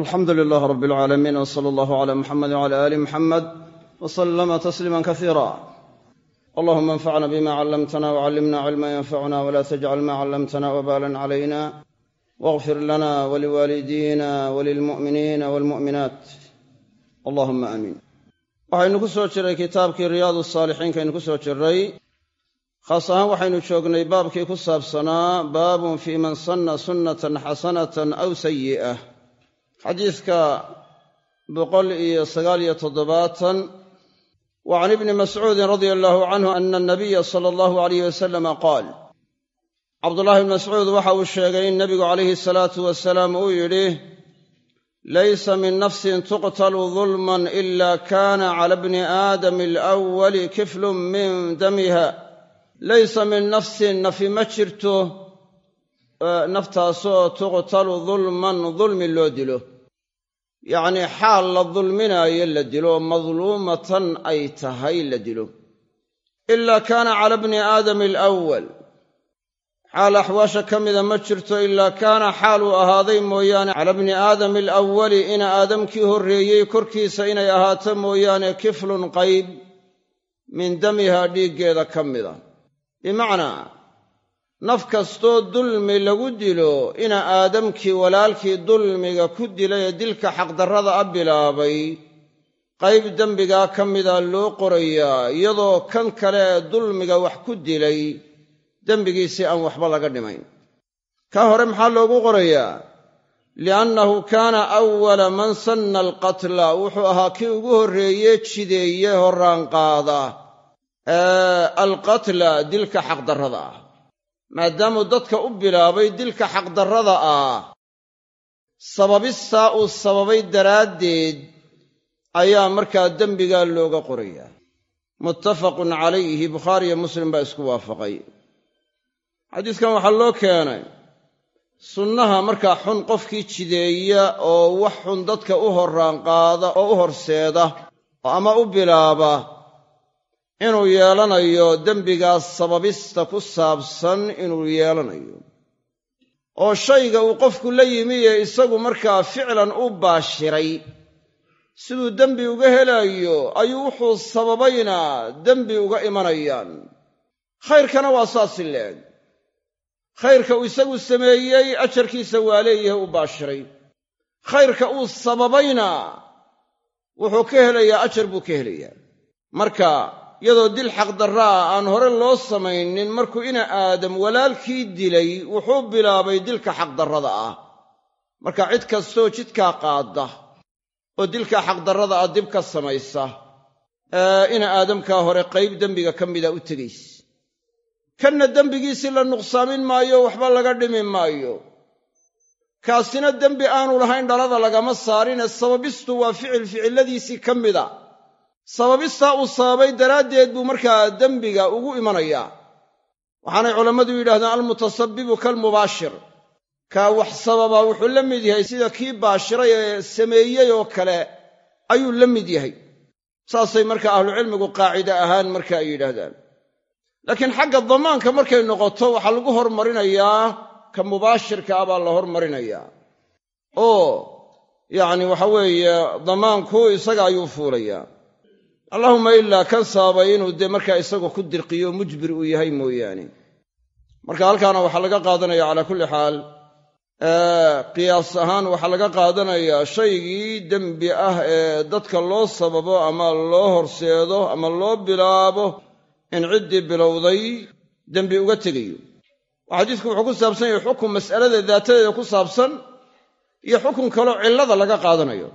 alxamdu lilaah rab alcaalamiin w sala allahu cala muxamedi wcala aali muxamed w salama tasliima kasiira allahuma anfacna bima callamtana wcallimna cilma yanfacuna wla tajcal ma callamtana wbalan calayna wاغfir lana waliwaalidiina walilmu'miniina walmu'minaat allahuma aamiin waxaynu ku soo jiray kitaabkii riyaadu saalixiinkaynu ku soo jiray. Khaas ahaan waxaynu joognay baabkii ku saabsanaa baabun fii man sanna sunnatan xasanatan aw sayi'ah xadiidka boqol iyo sagaal iyo toddobaatan wa can ibni mascuudin radia allahu canhu ana anabiya sala allahu alayh wasalama qaal cabdullahi bn mascuud waxa uu sheegay in nebigu calayhi salaatu wasalaam uu yidhi laysa min nafsin tuqtalu dulman ila kana cala bni aadami alawali kiflun min damiha. Laysa min nafsin nafi ma jirto naftaasoo tuqtalu dulman dulmi loo dilo yacnii xaal la dulminaayo la dilo madluumatan ay tahay la dilo. Ilaa kaana cala bni aadami alawal xaal axwaasha ka mida ma jirto ilaa kaana xaal uu ahaaday mooyaane cala bni aadami alawali ina aadamkii horreeyey korkiisa inay ahaato mooyaane kiflun qayb min damiha dhiiggeeda ka mida. Bimacnaa naf kastoo dulmi lagu dilo ina aadamkii walaalkii dulmiga ku dilay ee dilka xaqdarrada a bilaabay qayb dembigaa ka mida loo qorayaa iyadoo kan kale ee dulmiga wax ku dilay dembigiisii aan waxba laga dhimayn. Ka hore maxaa loogu qorayaa liannahu kaana awala man sanna alqatla wuxuu ahaa kii ugu horreeye jideeye horraanqaada alqatla dilka xaqdarrada ah maadaamuu dadka u bilaabay dilka xaqdarrada ah. Sababistaa uu sababay daraaddeed ayaa markaa dembigaa looga qorayaa. Muttafaqun calayhi bukhaariyo muslim baa isku waafaqay. Xadiiskan waxaa loo keenay. Sunnaha markaa xun qofkii jideeya oo wax xun dadka u horraanqaada oo u horseeda ama u bilaaba inuu yeelanayo dembigaas sababista ku saabsan inuu yeelanayo. oo shayga uu qofku la yimi ee isagu markaa ficlan u baashiray. siduu dembi uga helayo ayuu wuxuu sababayna dembi uga imanayaan. khayrkana waa saasi leeg. khayrka uu isagu sameeyey ajarkiisa waa leeyahay u baashiray. khayrka uu sababayna wuxuu ka helayaa ajar buu ka helayaa. marka iyadoo dil xaqdarraa aan hore loo samaynin markuu ina aadam walaalkii dilay wuxuu bilaabay dilka xaqdarrada ah. Marka cid kastoo jidkaa qaadda oo dilka xaqdarrada ah dib ka samaysa ina aadamkaa hore qayb dembiga ka mida u tegayse kanna dembigiisii la nuqsaamin maayo waxba laga dhimi maayo. Kaasina dembi aanu lahayn dhalada lagama saarine sababistu waa ficil ficilladiisii ka mida sababistaa uu sababay daraaddeed buu markaa dembiga ugu imanayaa waxaanay culammadu yidhahdeen almutasabbibu kalmubaashir. Kaa wax sababaa wuxuu la mid yahay sida kii baashiray ee sameeyey oo kale ayuu la mid yahay. Saasay markaa ahlucilmigu qaacide ahaan marka ay yidhaahdaan. Laakiin xagga damaanka markay noqoto waxaa lagu hormarinayaa ka mubaashirka ah baa la hormarinayaa. Oo yacni waxa weeye damaanku isaga ayuu fuulayaa allahuma ilaa kan sababay inuu dee markaa isagu ku dirqiyo mujbir uu yahay mooyaane. Marka halkaana waxaa laga qaadanaya calaa kulli xaal qiyaas ahaan waxaa laga qaadanayaa shaygii dembi ah ee dadka loo sababo ama loo horseedo ama loo bilaabo in ciddii bilowday dembi uga tegayo. Xadiisku wuxuu ku saabsan yahay xukun mas'alada daatadeeda ku saabsan iyo xukun kaloo cillada laga qaadanayo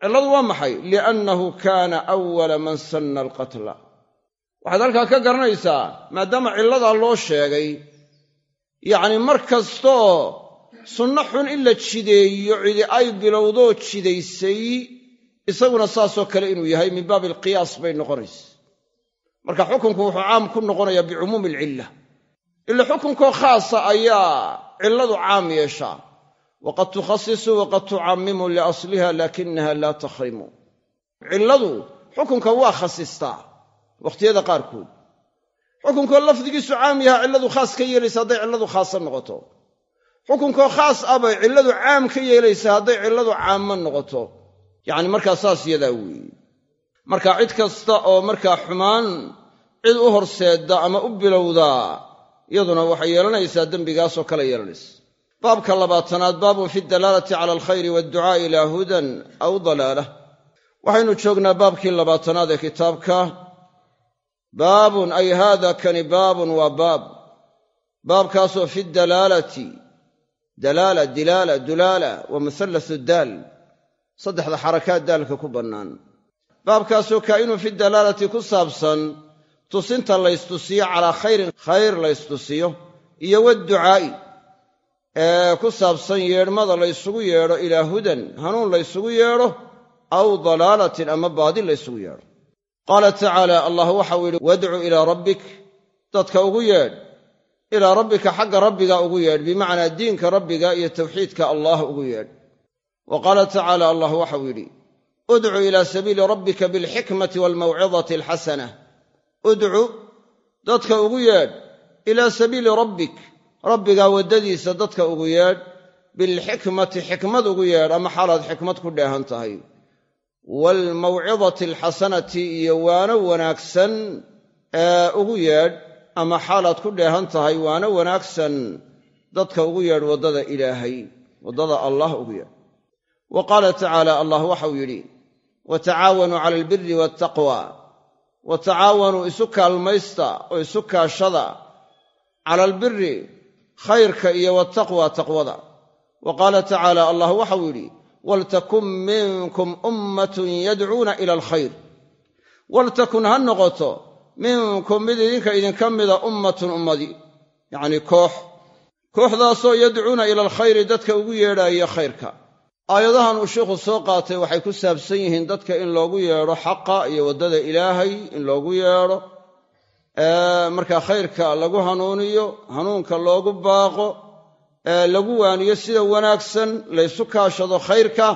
cilladu waa maxay? Liannahu kaana awala man sanna alqatla. Waxaad halkaa ka garanaysaa maadaama cilladaa loo sheegay yacni mar kastaoo sunno xun in la jideeyo cidi ay bilowdoo jidaysay isaguna saasoo kale inuu yahay min baabi alqiyaas bay noqonaysa. Marka xukunku wuxuu caam ku noqonayaa bicumuumi alcilla. Ila xukunkoo khaasa ayaa cilladu caam yeeshaa waqad tukhasisu waqad tucammimu liasliha laakinaha laa takhrimu cilladu xukunka waa khasistaa wakhtiyada qaarkood xukunkoo lafdigiisu caam yaha cilladu khaas ka yeelaysa hadday cilladu khaasa noqoto xukunkoo khaas ah bay cilladu caam ka yeelaysaa hadday cilladu caamma noqoto yacni markaa saas yadaa weeye marka cid kasta oo markaa xumaan cid u horseedda ama u bilowdaa iyaduna waxay yeelanaysaa dembigaasoo kale yeelanaysa baabka labaatanaad baabun fi dalaalati cala alkhayri waadducaa'i ilaa hudan aw dalaalah waxaynu joognaa baabkii labaatanaad ee kitaabka. Baabun ay haada kani baabun waa baab. Baabkaasoo fi dalaalati dalaala dilaala dulaala wa muhallasu daal. Saddexda xarakaad daalka ku bannaan. Baabkaasoo kaa'inun fi dalaalati ku saabsan tusinta laystusiyo calaa khayrin khayr laystusiyo iyo wadducaa'i ee ku saabsan yeedhmada laysugu yeedho ilaa hudan hanuun laysugu yeedho aw dalaalatin ama baadi laysugu yeedho. Qaala tacaala allah waxau yidhi wadcu ilaa rabbik. Dadka ugu yeedh ilaa rabbika xagga rabbiga ugu yeedh bimacnaa diinka rabbiga iyo tawxiidka allah ugu yeedh. Wa qaala tacaala allah waxau yidhi udcu ilaa sabiili rabbika bilxikmati waalmawcidati alxasana. Udcu dadka ugu yeedh ilaa sabiili rabbik rabbigaa waddadiisa dadka ugu yeedh bilxikmati xikmad ugu yeedh ama xaalaad xikmad ku dheehan tahay. Waalmawcidati alxasanati iyo waano wanaagsan ee ugu yeedh ama xaalaad ku dheehan tahay waano wanaagsan dadka ugu yeedh waddada ilaahay waddada allah ugu yeedh. Wa qaala tacaala allah waxau yidhi wa tacaawanuu cala albiri waataqwa wa tacaawanuu isu kaalmaysta oo isu kaashada cala albiri khayrka iyo wataqwa taqwada. Wa qaala tacaala allah waxau yidhi waltakun minkum ummatun yadcuuna ila alkhayr. Waltakun ha noqoto minkum mid idinka idinka mida ummatun ummadi. Yacnii koox kooxdaasoo yadcuuna ila alkhayri dadka ugu yeedhaaya khayrka. Aayadahan uu sheikhu soo qaatay waxay ku saabsan yihiin dadka in loogu yeedho xaqa iyo waddada ilaahay in loogu yeedho markaa khayrka lagu hanuuniyo hanuunka loogu baaqo lagu waaniyo sida wanaagsan laysu kaashado khayrka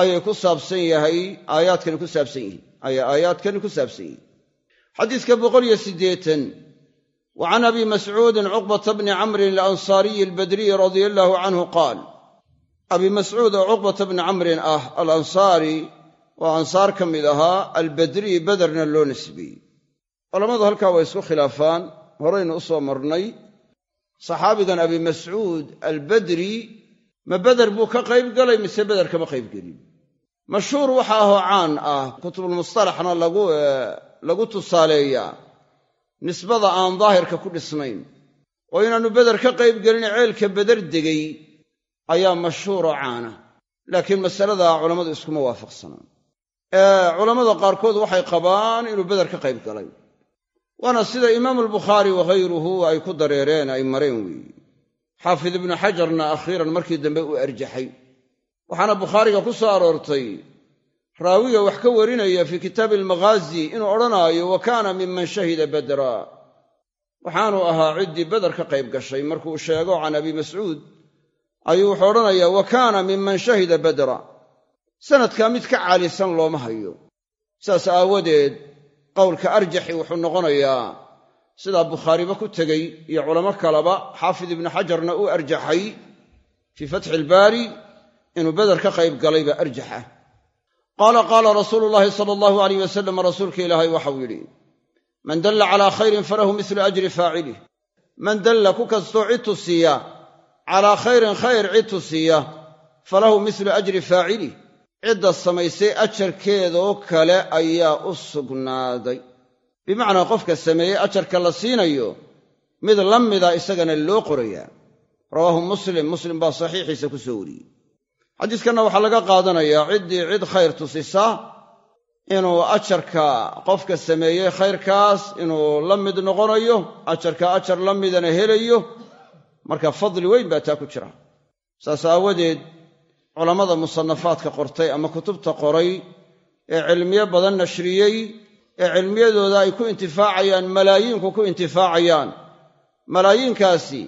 ayay ku saabsan yahay aayaadkani ku saabsan yihiin. Ayay aayaadkani ku saabsan yihiin. Xadiiska boqoliyo siddeetan wa can abi mascuudin cuqbata bni camrin alansaariyi albadriyi radia allaahu canhu qaal abi mascuud oo cuqbata bni camrin ah alansaari oo ansaar ka mid ahaa albadriyi bederna loo nisbeeyey culammadu halkaa waa isku khilaafaan. Horaynu u soo marnay. Saxaabigan abi mascuud albadri ma beder buu ka qayb galay mise beder kama qayb gelin? Mashhuur waxa ahoo caan ah kutubulmustalaxna lagu tusaaleeyaa nisbada aan daahirka ku dhisnayn. Oo inaannu beder ka qayb gelin ceelka beder degay ayaa mashhuuroo caana laakiin masaladaa culammadu iskuma waafaqsanaan. Culammada qaarkood waxay qabaan inuu beder ka qayb galay waana sida imaamu albukhaari waghayruhu ay ku dareereen ay mareen weeye xaafid ibnu xajarna akhiiran markii dambe uu arjaxay. Waxaana bukhaariga ku soo aroortay raawiga wax ka warinaya fii kitaabi almaghaazi inuu odhanaayo wa kaana miman shahida badra. Waxaanu ahaa ciddii beder ka qayb gashay markuu sheego can abi mascuud ayuu wuxuu odhanayaa wa kaana miman shahida badra. Sanadkaa mid ka caalisan looma hayo. Saas aawadeed qowlka arjaxi wuxuu noqonayaa sidaa bukhaariba ku tegey iyo culamo kaleba xaafid ibnu xajarna uu arjaxay fii fatxi ilbaari inuu beder ka qayb galay baa arjaxa. Qaala qaala rasuulu llaahi sala allahu alayh wasalam rasuulka ilaahay waxau yidhi man dalla calaa khayrin falahu mislu ajri faacilih man dalla ku kastoo cid tusiiya calaa khayrin khayr cid tusiiya falahu mislu ajri faacilih cidda samaysay ajarkeedoo kale ayaa u sugnaaday. Bimacnaa qofka sameeyey ajarka la siinayo mid la mida isagana loo qorayaa. Rawaahu muslim muslim baa saxiixiisa ku soo wariyey. Xadiiskanna waxaa laga qaadanayaa ciddii cid khayr tusisa inuu ajarka qofka sameeyey khayrkaas inuu la mid noqonayo ajarka ajar la midana helayo marka fadli weyn baa taa ku jira. Saas aawadeed culammada musannafaadka qortay ama kutubta qoray ee cilmiyo badan nashriyey ee cilmiyadooda ay ku intifaacayaan malaayiinku ku intifaacayaan. Malaayiinkaasi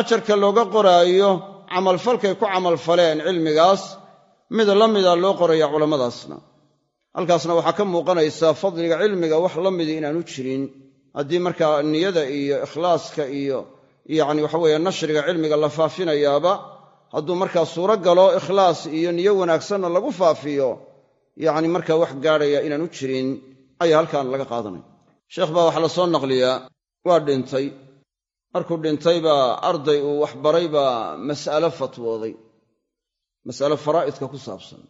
ajarka looga qoraayo camalfalkay ku camalfaleen cilmigaas mid la mida loo qoraya culammadaasna. Halkaasna waxaa ka muuqanaysaa fadliga cilmiga wax la midii inaanu jirin. Haddii markaa niyada iyo ikhlaaska iyo yacni waxa weeye nashriga cilmiga la faafinayaaba hadduu markaa suuro galo ikhlaas iyo niyo wanaagsanna lagu faafiyo yacni markaa wax gaadhaya inaanu jirin ayaa halkan laga qaadanaya. Sheekh baa waxaa la soo naqliyaa waa dhintay. Markuu dhintay baa arday uu wax baray baa mas'alo fatwooday mas'alo faraa'idka ku saabsan.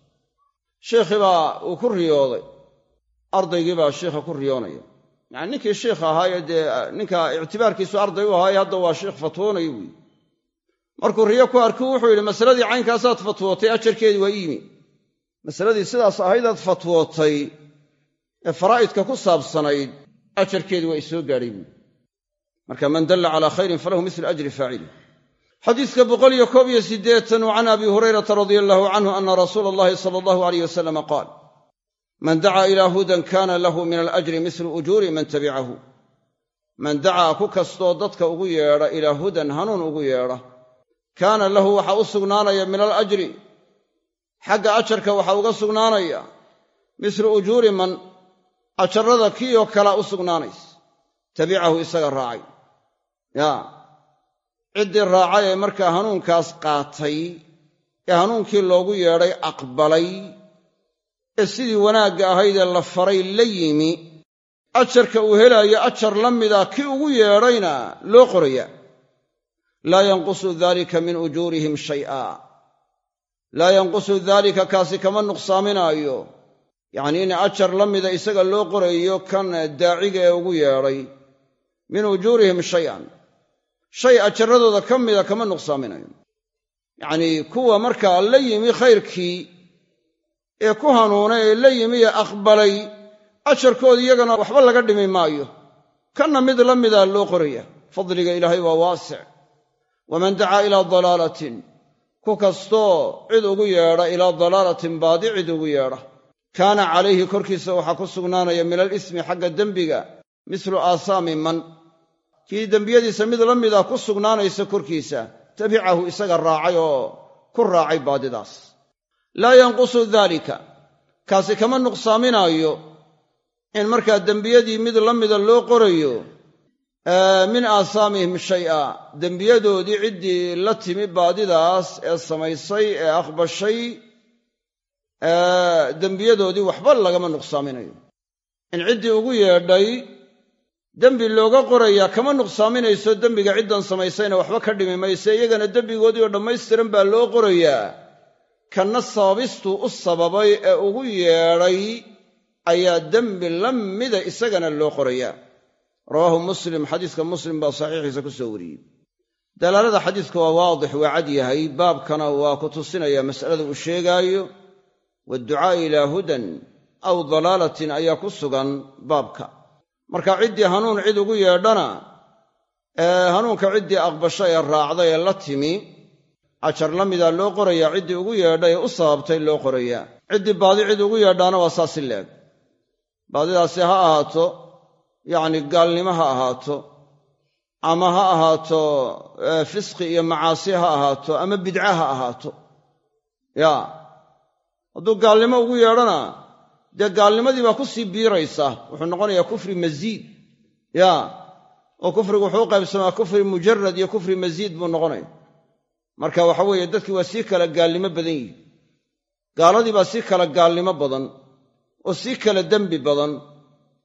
Sheikhii baa uu ku riyooday ardaygii baa sheikha ku riyoonaya. Yacani ninkii sheikh ahaaye dee ninka ictibaarkiisu arday u ahaaye hadda waa sheikh fatwoonayo weyi markuu riyo ku arki wuxuu yidhi masaladii caynkaasaad fatwootay ajarkeedii waa iimi masaladii sidaas ahaydaad fatwootay ee faraa'idka ku saabsanayd ajarkeedii waa isoo gaadhay buui marka man dalla calaa khayrin falahu mislu ajri faacili xadiiska boqol iyo koob iyo siddeetan can abi hurayrata radia allahu canhu ana rasuula allahi sala allahu alayh wasalama qaal man dacaa ilaa hudan kaana lahu min alajri mislu ujuuri man tabicahu man dacaa ku kastoo dadka ugu yeedha ilaa hudan hanuun ugu yeedha kaana lahu waxaa u sugnaanaya min alajri xagga ajarka waxaa uga sugnaanaya. Mislu ujuuri man ajarrada kii oo kalea u sugnaanaysa. Tabicahu isaga raacay. Yaa ciddii raacay ee markaa hanuunkaas qaatay ee hanuunkii loogu yeedhay aqbalay ee sidii wanaagga ahaydee la faray la yimi ajarka uu helaayo ajar la mida kii ugu yeedhayna loo qoraya laa yanqusu daalika min ujuurihim shay'a. Laa yanqusu daalika kaasi kama nuqsaaminaayo. Yacnii in ajar la mida isaga loo qorayo kan daaciga ee ugu yeedhay. Min ujuurihim shay-an. Shay ajarradooda ka mida kama nuqsaaminayo. Yacnii kuwa markaa la yimi khayrkii ee ku hanuunay ee la yimi ee aqbalay ajarkooda iyagana waxba laga dhimi maayo. Kanna mid la mida loo qoraya. Fadliga ilaahay waa waasic waman dacaa ilaa dalaalatin ku kastoo cid ugu yeedha ilaa dalaalatin baadi cid ugu yeedha. kaana calayhi korkiisa waxaa ku sugnaanaya min alismi xagga dembiga mislu aasaami man kii dembiyadiisa mid la mida ku sugnaanaysa korkiisa tabicahu isaga raacay oo ku raacay baadidaas. laa yanqusu daalika kaasi kama nuqsaaminaayo in markaa dembiyadii mid la mida loo qorayo min aasaamihim shay'a. Dembiyadoodii ciddii la timi baadidaas ee samaysay ee aqbashay dembiyadoodii waxba lagama nuqsaaminayo. In ciddii ugu yeedhay dembi looga qorayaa kama nuqsaaminayso dembiga ciddan samaysayna waxba ka dhimi mayse iyagana dembigoodii oo dhammaystiran baa loo qorayaa. Kanna sababistuu u sababay ee ugu yeedhay ayaa dembi la mida isagana loo qorayaa rawaahu muslim xadiiska muslim baa saxiixiisa ku soo wariyey. Dalaalada xadiiska waa waadix waa cad yahay baabkana waa ku tusinaya mas'alada uu sheegaayo waadducaa'i ilaa hudan aw dalaalatin ayaa ku sugan baabka. Marka ciddii hanuun cid ugu yeedhana ee hanuunka ciddii aqbasha ee raacday ee la timi ajar la midaa loo qorayaa ciddii ugu yeedhay ee u sababtay loo qorayaa. Ciddii baadi cid ugu yeedhaana waa saasi leeg. Baadidaasi ha ahaato yacni gaalnimo ha ahaato ama ha ahaato fisqi iyo macaasi ha ahaato ama bidca ha ahaato. Ya. Hadduu gaalnimo ugu yeedhana dee gaalnimadii baa ku sii biiraysa. Wuxuu noqonayaa kufri masiid ya. Oo kufrigu wuxuu u qaybsamaa kufri mujarad iyo kufri masiid buu noqonaya. Marka waxa weeye dadkii waa sii kala gaalnimo badan yihi gaaladii baa sii kala gaalnimo badan oo sii kala dembi badan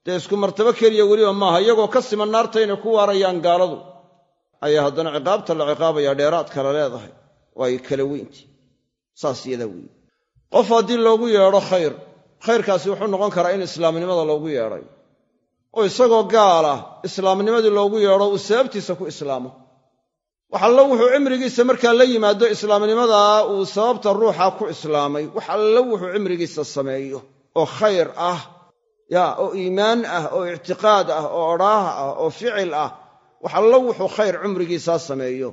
dee isku martabo keliya weliba maaha iyagoo ka siman naarta inay ku waarayaan gaaladu. Ayaa haddana ciqaabta la ciqaabayaa dheeraad kala leedahay. Oo ay kala weynti. Saas iyadaa weeye qof haddii loogu yeedho khayr khayrkaasi wuxuu noqon karaa in islaamnimada loogu yeedhay. Oo isagoo gaal ah islaamnimadii loogu yeedho uu sababtiisa ku islaamo. Wax allo wuxuu cimrigiisa markaa la yimaado islaamnimadaa uu sababta ruuxa ku islaamay. Wax allo wuxuu cimrigiisa sameeyo. Oo khayr ah ya oo iimaan ah oo ictiqaad ah oo odhaah ah oo ficil ah wax allo wuxuu khayr cumrigiisaa sameeyo.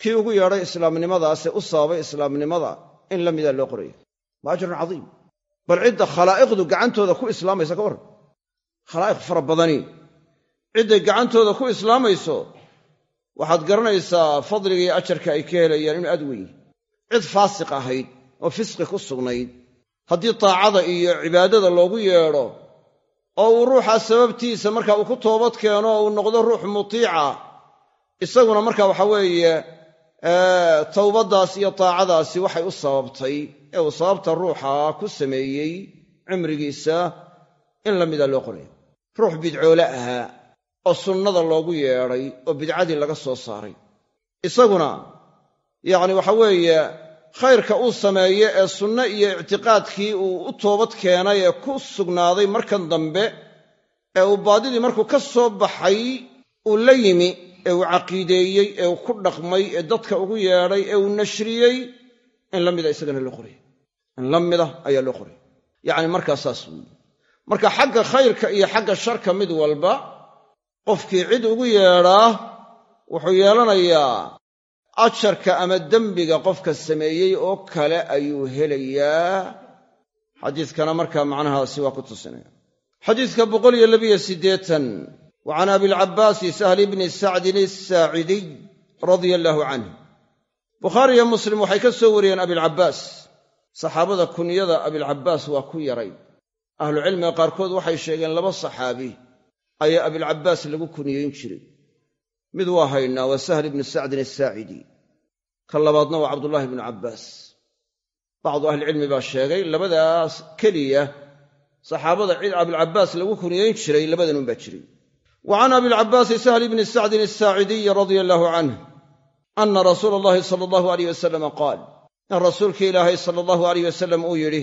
Kii ugu yeedhay islaamnimadaasee u sababay islaamnimada in la mida loo qoraya waa ajrun cadiim. Bal cidda khalaa'iqdu gacantooda ku islaamaysa ka warran. Khalaa'iq fara badani. Cidday gacantooda ku islaamayso waxaad garanaysaa fadliga iyo ajarka ay ka helayaan inuu aad weyn cid faasiq ahayd oo fisqi ku sugnayd. Haddii taacada iyo cibaadada loogu yeedho oo uu ruuxaa sababtiisa marka uu ku toobad keeno uu noqdo ruux mutiica. Isaguna marka waxa weeye towbaddaas iyo taacadaasi waxay u sababtay ee uu sababta ruuxa ku sameeyey cimrigiisa in la mida loo qoraya ruux bidcoole ahaa oo sunnada loogu yeedhay oo bidcadii laga soo saaray. Isaguna yacni waxa weeye khayrka uu sameeye ee sunno iyo ictiqaadkii uu u toobad keenay ee ku sugnaaday markan dambe ee uu baadidii markuu ka soo baxay uu la yimi ee uu caqiideeyey ee uu ku dhaqmay ee dadka ugu yeedhay ee uu nashriyey in la mida isagana loo qoraya in la mida ayaa loo qoraya yacni markaa saas weeye. Marka xagga khayrka iyo xagga sharka mid walba qofkii cid ugu yeedhaa wuxuu yeelanayaa ajarka ama dembiga qofka sameeyey oo kale ayuu helayaa. xadiidkana markaa macnahaasi waa ku tusinaya. xadiidka boqol iyo labiyo siddeetan wa can abilcabbaasi sahli bni sacdin asaacidiy radia allaahu canh bukhaari iyo muslim waxay ka soo wariyeen abilcabbaas saxaabada kunyada abilcabbaas waa ku yaray. Ahlucilmiga qaarkood waxay sheegeen laba saxaabi. Ayaa abilcabbaas lagu kuniyeyn jiray mid waa haynaa waa sahl ibnu sacdin asaacidi ka labaadna waa cabdullaahi bnu cabbaas bacdu ahlicilmi baa sheegay labadaas keliya saxaabada cid abilcabbaas lagu kuniyeyn jiray labadanun baa jiray. Wa can abilcabbaasi sahli bni sacdin asaacidiy radia allaahu canh ana rasuula allahi sala allahu aleyh wasalama qaal in rasuulkii ilaahay sala allahu aleyh wasalam uu yidhi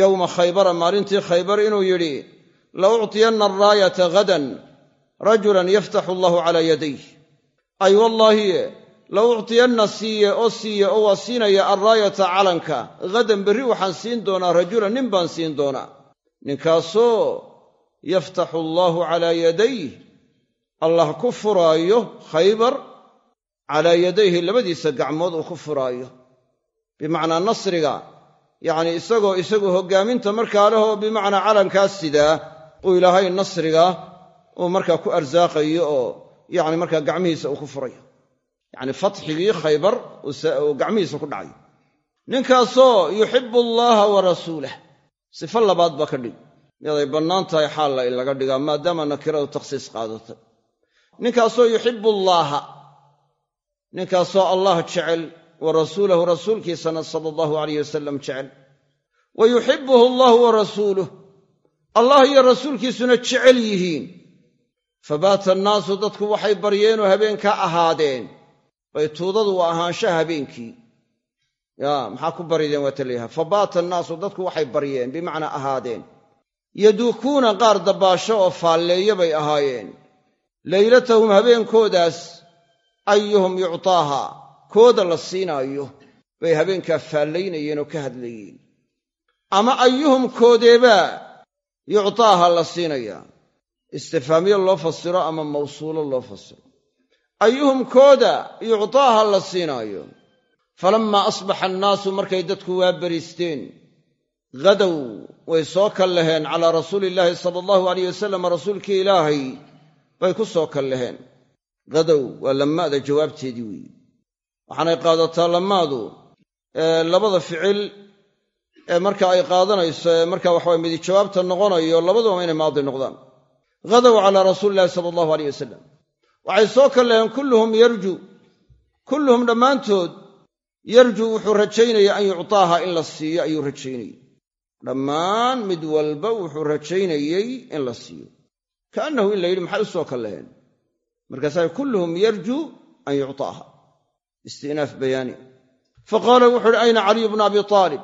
yowma khaybara maalintii khaybar inuu yidhi la uctiyanna araayata hadan rajulan yaftaxu allahu calaa yadayh. Ay wallaahi la uctiyanna siiye oo siiye oo waa siinaya alraayata calanka hadan berri waxaan siin doonaa rajulan nin baan siin doonaa. Ninkaasoo yaftaxu allaahu calaa yadayh allah ku furaayo khaybar calaa yadayhi labadiisa gacmood uu ku furaayo. Bimacnaa nasriga yacni isagoo isagu hoggaaminta markaa leh oo bimacnaa calankaas sidaa uu ilaahay nasriga uu markaa ku arsaaqayo oo yacni markaa gacmihiisa uu ku furayo. Yacni fatxigii khaybar uu gacmihiisa ku dhacay. Ninkaasoo yuxibbu allaaha wa rasuulah sifo labaad baa ka dhig. Miyaday bannaan tahay xaalla in laga dhigaa maadaama nakiradu takhsiis qaadatay. Ninkaasoo yuxibbu allaaha ninkaasoo allah jecel wa rasuulahu rasuulkiisana sala allahu alayh wasalam jecel. Wa yuxibbuhu allahu wa rasuuluh allah iyo rasuulkiisuna jecel yihiin fabaata annaasu dadku waxay baryeenoo habeenkaa ahaadeen. Baytuudadu waa ahaanshaha habeenkii. Yaa maxaa ku barideen waa taleeyaha fabaata annaasu dadku waxay baryeen bimacnaa ahaadeen. Yaduukuuna qaar dabbaasho oo faalleeya bay ahaayeen. Laylatahum habeenkoodaas ayuhum yuctaaha kooda la siinaayo bay habeenkaa faallaynayeen oo ka hadlayeen. Ama ayuhum koodeebaa yuctaaha la siinayaa istifaamiyo loo fasiro ama mawsuulo loo fasiro. Ayuhum kooda yuctaaha la siinaayo. Falammaa asbaxa annaasu markay dadku waa beriisteen hadow way soo kallaheen calaa rasuuli illaahi sala allahu alayh wasalam rasuulkii ilaahay bay ku soo kallaheen hadow waa lammaada jawaabteedii weeye waxaanay qaadataa lammaadu labada ficil ee marka ay qaadanayso ee marka waxaway midi jawaabta noqonayo labaduba inay maadi noqdaan hadow calaa rasuuli illahi sala allahu aleyh wasalam waxay soo kallaheen kulluhum yarju kulluhum dhammaantood yarjuu wuxuu rajaynaya an yuctaaha in la siiyo ayuu rajaynayey dhammaan mid walba wuxuu rajaynayey in la siiyo kaannahu in la yidhi maxay u soo kallaheen markaasaa kulluhum yarjuu an yuctaaha istinaaf bayaani fa qaala wuxu uhi ayna caliyu bnu abi aalib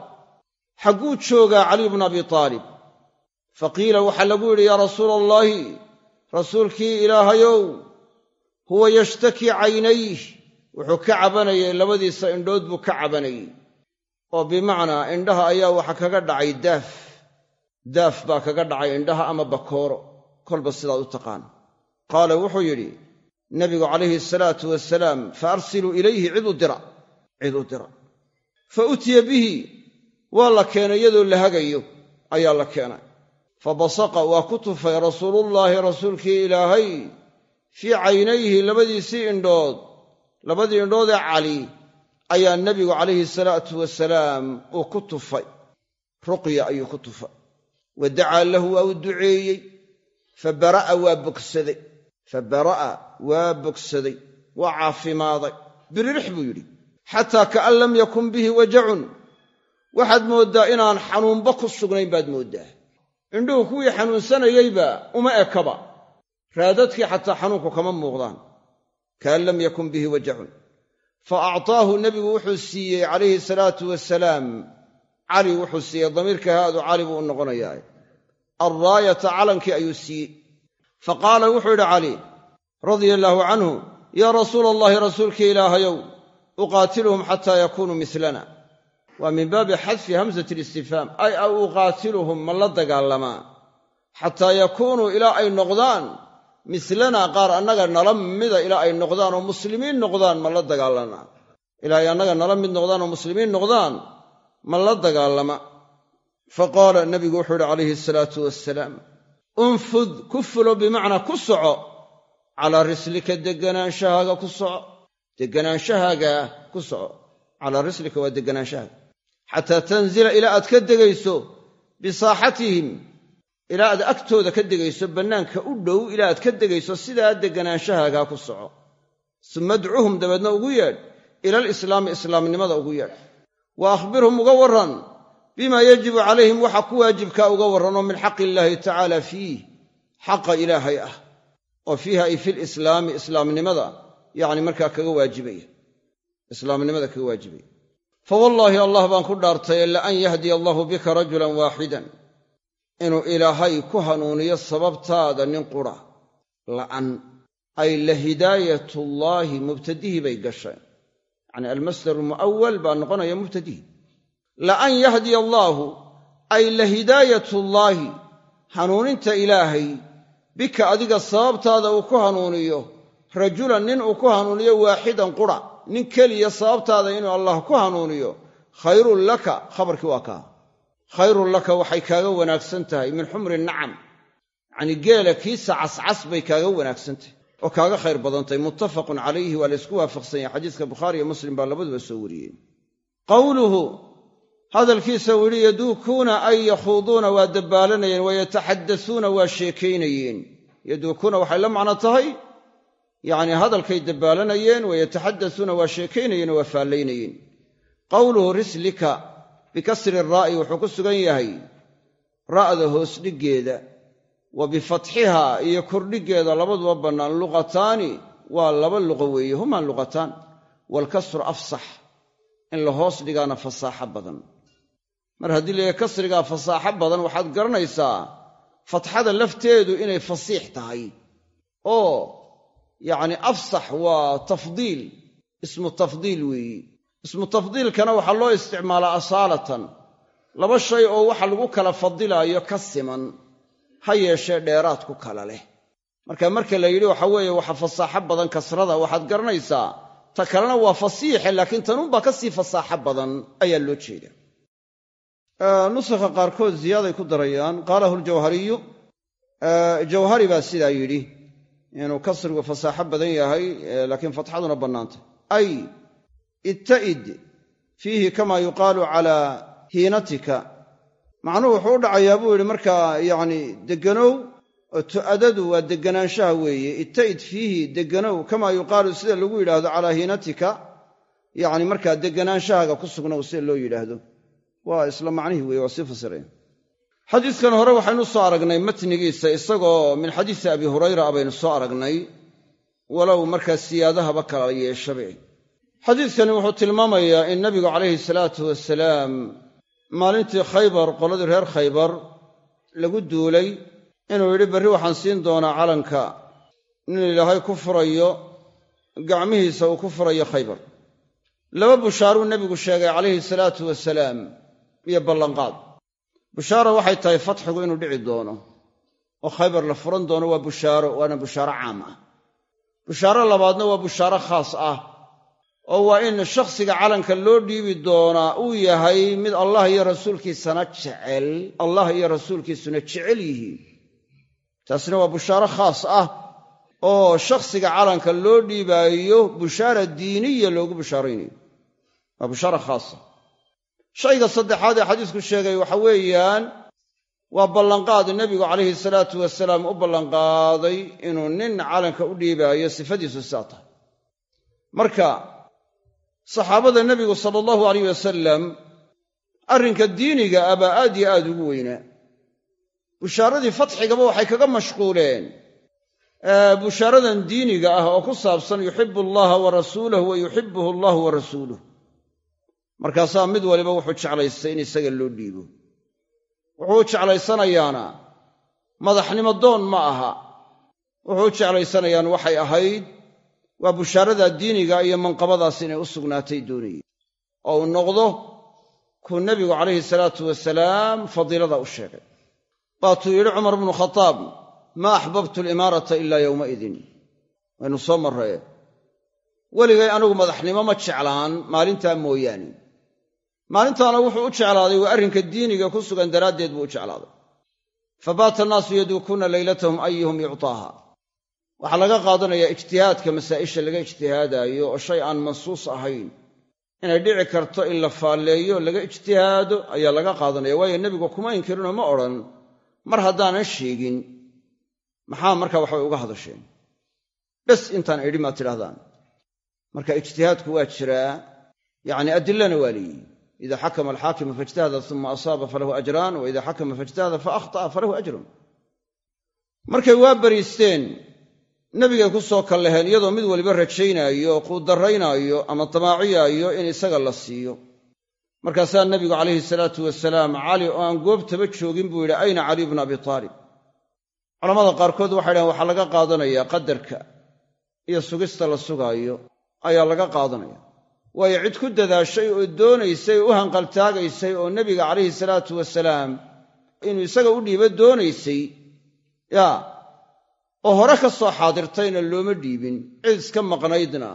xagguu joogaa caliyu bnu abi aalib fa qiila waxaa lagu yidhi yaa rasuula allaahi rasuulkii ilaahayow huwa yashtakii caynayh wuxuu ka cabanayay labadiisa indhood buu ka cabanayey oo bimacnaa indhaha ayaa waxa kaga dhacay daaf. Daaf baa kaga dhacay indhaha ama bakooro. Kolba sidaad u taqaan. Qaala wuxuu yidhi nabigu calayhi asalaatu wasalaam fa arsiluu ilayhi cid u dira. Cid u dira. Fa utiya bihi waa la keenay iyadoo la hagayo. Ayaa la keenay fa basaqa waa ku tufay rasuulullaahi rasuulkii ilaahay fii caynayhi labadiisii indhood labadii indhoodee cali ayaa nebigu calayhi salaatu wasalaam uu ku tufay ruqya ayuu ku tufay wa dacaa lahu waa u duceeyey fa bara'a waa bogsaday fa bara'a waa bogsaday waa caafimaaday biririx buu yidhi xataa kaan lam yakun bihi wajacun waxaad mooddaa inaan xanuunba ku sugnayn baad mooddaa indhuhu kuwii xanuunsanayeyba uma ekaba. Raadadkii xataa xanuunku kama muuqdaan. Kaan lam yakun bihi wajacun. Fa actaahu nebigu wuxuu siiyey calayhi salaatu wasalaam cali wuxuu siiyey damiirka haadu cali buu u noqonayaa. Alraayata calankii ayuu siiyey. Fa qaala wuxuu yidhi cali radia allaahu canhu yaa rasuula allahi rasuulkii ilaahayow uqaatiluhum xataa yakuunuu milana waa min baabi xadfi hamsati listifhaam ay a uqaatiluhum ma la dagaalamaa xataa yakuunuu ilaa ay noqdaan. Milanaa qaar annaga nala mida ilaa ay noqdaan oo muslimiin noqdaan ma la dagaalanaa ilaa ay annaga nala mid noqdaan oo muslimiin noqdaan ma la dagaalama. Fa qaala nabigu wuxuu ihi calayhi asalaatu wasalaam unfud ku fulo bimacnaa ku soco. Calaa rislika degganaanshahaaga ku soco. Degganaanshahaaga ku soco. Calaa rislika waa degganaanshahaaga xataa tanzila ilaa aad ka degayso bisaaxatihim ilaa aad agtooda ka degayso bannaanka u dhow ilaa aad ka degayso sidaa degganaanshahaagaa ku soco. Suma adcuhum dabeedna ugu yeedh ila alislaami islaamnimada ugu yeedh. Wa akhbirhum uga warran bimaa yajibu calayhim waxa ku waajibkaa uga warranoo min xaqi illaahi tacaala fiih xaqa ilaahay ah oo fiiha ay filislaami islaamnimada yacni markaa kaga waajibaya islaamnimada kaga waajibaya fa wallaahi allah baan ku dhaartay la an yahdiya allahu bika rajulan waaxidan inuu ilaahay ku hanuuniyo sababtaada nin qura. La'an ay la hidaayatullaahi mubtadihii bay gashay. Yacni almasdaru mu'awal baa noqonaya mubtadihi. La an yahdiya allaahu ay la hidaayatullaahi hanuuninta ilaahay bika adiga sababtaada uu ku hanuuniyo rajulan nin uu ku hanuuniyo waaxidan qura nin keliya sababtaada inuu allah ku hanuuniyo khayrun laka khabarkii waa kaa. Khayrun laka waxay kaaga wanaagsan tahay min xumri nacam. Yacnii geela kiisa cascas bay kaaga wanaagsan tahay oo kaaga khayr badantahy muttafaqun calayhi waa la ysku waafaqsan yahay xadiiska bukhaari iyo muslim baa labaduba soo wariyeen. Qowluhu hadalkiisa uu yaduukuuna ay yakhuuduuna waa dabbaalanayeen wa yataxaddasuuna waa sheekaynayeen. Yaduukuuna waxay la macno tahay yacnii hadalkay dabbaalanayeen wa yataxaddasuuna waa sheekaynayeen oo waa faallaynayeen qowluhu rislika bikasri raa'i wuxuu ku sugan yahay ra'da hoos dhiggeeda wa bifatxiha iyo kordhiggeeda labaduba bannaan luqataani waa laba luqo weeye humaa luqataan. Waalkasru afsax in la hoos dhigaana fasaaxo badan. Mar haddii layahay kasrigaa fasaaxo badan waxaad garanaysaa fatxada lafteedu inay fasiix tahay. Oo yacni afsax waa tafdiil. Ismu tafdiil weeyi. Ismu tafdiilkana waxaa loo isticmaalaa asaalatan. Laba shay oo waxa lagu kala fadilaayo ka siman ha yeeshee dheeraad ku kala leh. Marka marka la yidhi waxa weeye waxa fasaaxo badan kasrada waxaad garanaysaa ta kalena waa fasiixe laakiin tanuunbaa ka sii fasaaxo badan ayaa loo jeeda. Nusakha qaarkood ziyaaday ku darayaan qaalahu ljawhariyu jawhari baa sidaa yidhi inuu kasrigu fasaaxo badan yahay laakiin fatxaduna bannaantay ay itta'id fiihi kama yuqaalu calaa hiinatika. Macnuhu wuxuu u dhacayaa buu yidhi markaa yacni degganow oo tu'adadu waa degganaanshaha weeye. Itta'id fiihi degganow kamaa yuqaalu sida lagu yidhaahdo calaa hiinatika. Yacni markaa degganaanshahaaga ku sugnow sida loo yidhaahdo. Waa isla macnihii weeye waa sii fasireen xadiiskan hore waxaynu soo aragnay matnigiisa isagoo min xadiisi abi hurayra a baynu soo aragnay walow markaa siyaadahaba kala yeeshabe. Xadiiskani wuxuu tilmaamayaa in nabigu calayhi salaatu wasalaam maalintii khaybar qoladii reer khaybar lagu duulay inuu yidhi berri waxaan siin doonaa calanka nin ilaahay ku furayo gacmihiisa uu ku furayo khaybar. Laba bushaaruu nebigu sheegay calayhi salaatu wasalaam iyo ballanqaad bushaaro waxay tahay fatxigu inuu dhici doono. Oo khaybar la furan doono waa bushaaro waana bushaaro caam ah. Bushaaro labaadna waa bushaaro khaas ah. Oo waa in shakhsiga calanka loo dhiibi doonaa uu yahay mid allah iyo rasuulkiisana jecel allah iyo rasuulkiisuna jecel yihiin. Taasina waa bushaaro khaas ah. Oo shakhsiga calanka loo dhiibaayo bushaara diiniya loogu bushaaraynayo. Waa bushaara khaasa shayga saddexaad ee xadiisku sheegay waxa weeyaan waa ballanqaad nebigu calayhi salaatu wasalaam u ballanqaaday inuu nin calanka u dhiibaayo sifadiisu sidaa tahay. Marka saxaabada nebigu sala allahu alayh wasalam arrinka diiniga ah baa aad yo aad ugu weynaa bushaaradii fatxigaba waxay kaga mashquuleen. Bushaaradan diiniga ah oo ku saabsan yuxibu allaha wa rasuulahu wa yuxibuhu allahu wa rasuuluh markaasaa mid waliba wuxuu jeclaystay in isaga loo dhiibo. Wuxuu jeclaysanayaana madaxnimo doon ma aha. Wuxuu u jeclaysanayaan waxay ahayd waa bushaarada diiniga iyo manqabadaas inay u sugnaatay doonayeen oo uu noqdo kuu nebigu calayhi salaatu wasalaam fadiilada u sheegay. Waatuu yidhi cumar bnu khataab maa axbabtu alimaarata ilaa yowmaidin waynu soo marraye weligay anigu madaxnimo ma jeclaan maalintaa mooyaane maalintaana wuxuu u jeclaaday waa arrinka diiniga ku sugan daraaddeed buu u jeclaaday. Fabaata annaasu yaduukuuna leylatahum ayuhum yuctaaha. Waxaa laga qaadanayaa ijtihaadka masaa'isha laga ijtihaadaayo oo shay aan mansuus ahayn. Inay dhici karto in la faalleeyo laga ijtihaado ayaa laga qaadanaya. Waayo nebigu kuma inkirinoo ma odhan. Mar haddaanan sheegin maxaa markaa waxbay uga hadasheen? Bes intaan idhi maad tidhahdaan marka ijtihaadku waa jiraa yacni adilana waa leeyihi ida xakama alxaakimu faijtahada uma asaaba falahu ajraan wa ida xakama faijtahada fa akhta'a falahu ajrun markay waa bariisteen nebigay ku soo kalleheen iyadoo mid waliba rajaynaayo quudarraynaayo ama damaaciyaayo in isaga la siiyo markaasaa nebigu calayhi salaatu wasalaam cali oo aan goobtaba joogin buu yidhi ayna caliy bnu abi taalib culamada qaarkood waxay dhahen waxaa laga qaadanayaa qadarka iyo sugista la sugaayo ayaa laga qaadanaya waayo cid ku dadaashay oo doonaysay oo u hanqaltaagaysay oo nebiga calayhi salaatu wasalaam inuu isaga u dhiibo doonaysay yaa oo hore ka soo xaadirtayna looma dhiibin cid iska maqnaydna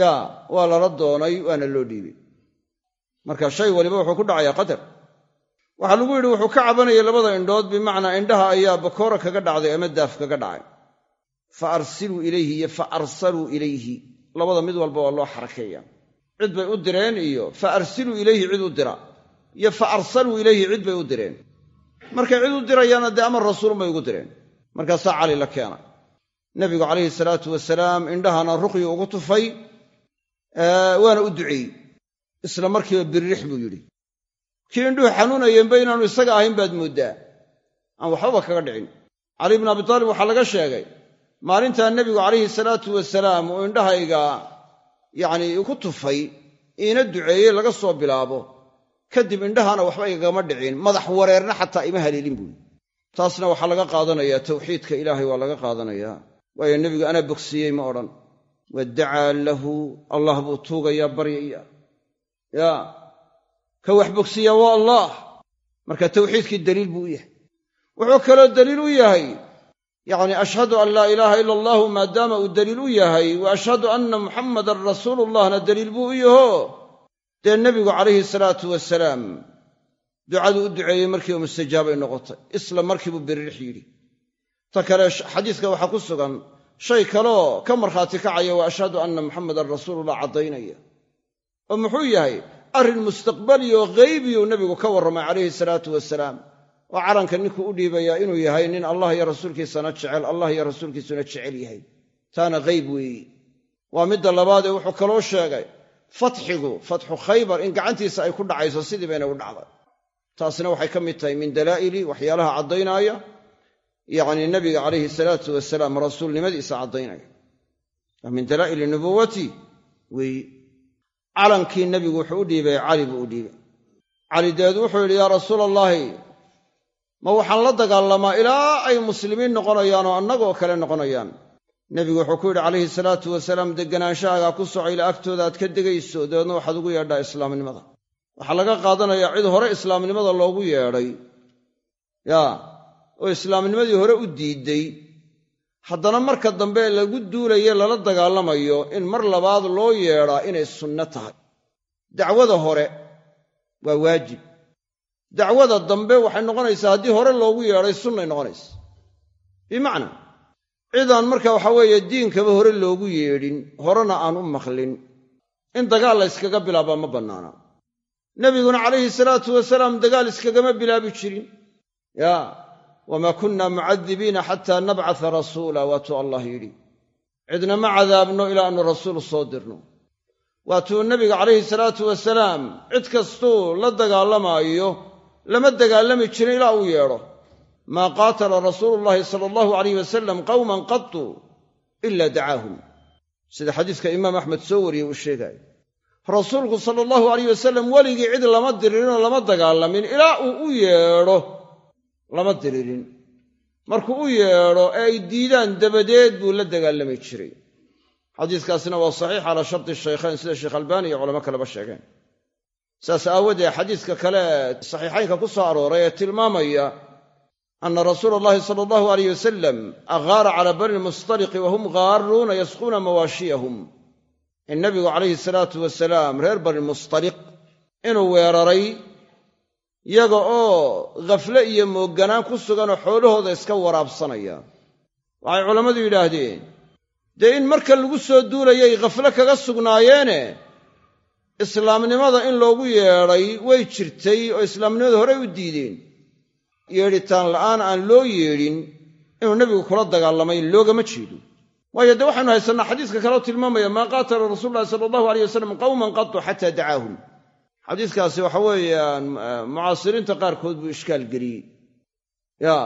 yaa waa lala doonay waana loo dhiibay marka shay waliba wuxuu ku dhacayaa qadar. Waxaa lagu yidhi wuxuu ka cabanayay labada indhood bimacnaa indhaha ayaa bakoora kaga dhacday ama daaf kaga dhacay. Fa arsiluu ilayhi iyo fa arsaluu ilayhi labada mid walba waa loo xarakeeya. Cid bay u direen iyo fa arsiluu ilayhi cid u dira iyo fa arsaluu ilayhi cid bay u direen. Markay cid u dirayaana dee amar rasuulun bay ugu direen. Markaasaa cali la keenay. Nebigu calayhi salaatu wasalaam indhahana ruqyi ugu tufay waana u duceeyey. Isla markiiba biririx buu yidhi. Kii indhuhu xanuunayeenba inaanu isaga ahayn baad mooddaa. Aan waxbaba kaga dhicin. Cali bnu abi taalib waxaa laga sheegay maalintaa nebigu calayhi salaatu wasalaam uu indhahayga yacnii ku tufay iina duceeyey laga soo bilaabo. Kadib indhahana waxba igagama dhicin. Madax wareerna xataa ima haleelin buui taasna waxaa laga qaadanayaa tawxiidka ilaahay waa laga qaadanayaa. Waayo nebigu anaa bogsiiyey ma odhan. Waddacaa lahu allah buu tuugayaa baryaya yaa ka wax bogsiyaa waa allah. Marka tawxiidkii daliil buu u yahay. Wuxuu kaloo daliil u yahay yacni ashhadu an laa ilaaha ila allahu maadaama uu daliil u yahay wa ashhadu anna muxammadan rasuulullahna daliil buu u yaho. Dee nebigu calayhi salaatu wasalaam ducaduu u duceeyey markiiba mustajaabay noqotay isla markiibuu biririx yidhi. Ta kale xadiiska waxaa ku sugan shay kaleoo ka markhaati kacaya wa ashhadu anna muxammadan rasuulullah caddaynaya. Oo muxuu yahay arrin mustaqbaliyoo ghaybiyuu nebigu ka warramay calayhi salaatu wasalaam oo calanka ninkuu u dhiibayaa inuu yahay nin allah iyo rasuulkiisana jecel allah iyo rasuulkiisuna jecel yahay. Taana ghayb weeyi. Waa midda labaadee wuxuu kaloo sheegay fatxigu fatxu khaybar in gacantiisa ay ku dhacayso sidii bayna u dhacday. Taasna waxay ka mid tahay min dalaa'ili waxyaalaha caddaynaya yacni nabiga calayhi salaatu wasalaam rasuulnimadiisa caddaynaya. Min dalaa'ili nubuwati weeye calankii nebigu wuxuu u dhiibay cali buu u dhiibay. Cali dabeed wuxuu yidhi yaa rasuula allaahi ma waxaan la dagaalamaa ilaa ay muslimiin noqonayaan oo annagoo kale noqonayaan. Nebigu wuxuu ku yidhi calayhi salaatu wasalaam degganaanshahaagaa ku soco ilaa agtooda aad ka degayso dabeedna waxaad ugu yeedhaa islaamnimada. Waxaa laga qaadanayaa cid hore islaamnimada loogu yeedhay. Yaa oo islaamnimadii hore u diidday haddana marka dambe lagu duulaye lala dagaalamayo in mar labaad loo yeedhaa inay sunno tahay. Dacwada hore waa waajib dacwada dambe waxay noqonaysaa haddii hore loogu yeedhay sunnay noqonaysa. Bimacnaa cidaan marka waxa weeye diinkaba hore loogu yeedhin horena aan u maqlin. In dagaal la yskaga bilaabaa ma bannaana. Nebiguna calayhi salaatu wasalaam dagaal iskagama bilaabi jirin. Yaa wamaa kunna mucadibiina xataa nabcata rasuula waatuu allah yidhi. Cidna ma cadaabno ilaa aanu rasuul soo dirno. Waatuu nebiga calayhi salaatu wasalaam cid kastuu la dagaalamaayo lama dagaalami jirin ilaa uu yeedho. Maa qaatala rasuulu llaahi sala allahu alayh wasalam qawman qatu ila dacaahum sida xadiiska imaam axmed soo wariyey uu sheegaayo rasuulku sala allahu alayh wasalam weligii cid lama diririnoo lama dagaalamin ilaa uu u yeedho. Lama diririn. Markuu u yeedho ee ay diidaan dabadeed buu la dagaalami jiray. Xadiiskaasina waa saxiix calaa sharti shaykhayn sida sheekh albaani iyo culamo kaleba sheegeen saas aawadeed xadiiska kale saxiixaynka ku soo arooray ee tilmaamaya ana rasuula allahi sala allahu alayh wasalam aghaara calaa bani lmustaliqi wahum gaaruuna yasquuna mawaashiyahum. In nabigu calayhi salaatu wasalaam reer bani mustaliq inuu weeraray yaga oo khafle iyo moogganaan ku suganoo xoolahooda iska waraabsanaya. Waxay culammadu yidhaahdeen dee in marka lagu soo duulayay khafle kaga sugnaayeene islaamnimada in loogu yeedhay way jirtay oo islaamnimada horey u diideen. Yeedhitaan la'aan aan loo yeedhin inuu nebigu kula dagaalamay loogama jeedo. Waayo dee waxaynu haysannaa xadiiska kaleo tilmaamaya maa qaatala rasuulu llahi sala allahu aleyh wasalam qawman qatu xataa dacaahum xadiiskaasi waxa weeyaan mucaasiriinta qaarkood buu ishkaal geliyey. Ya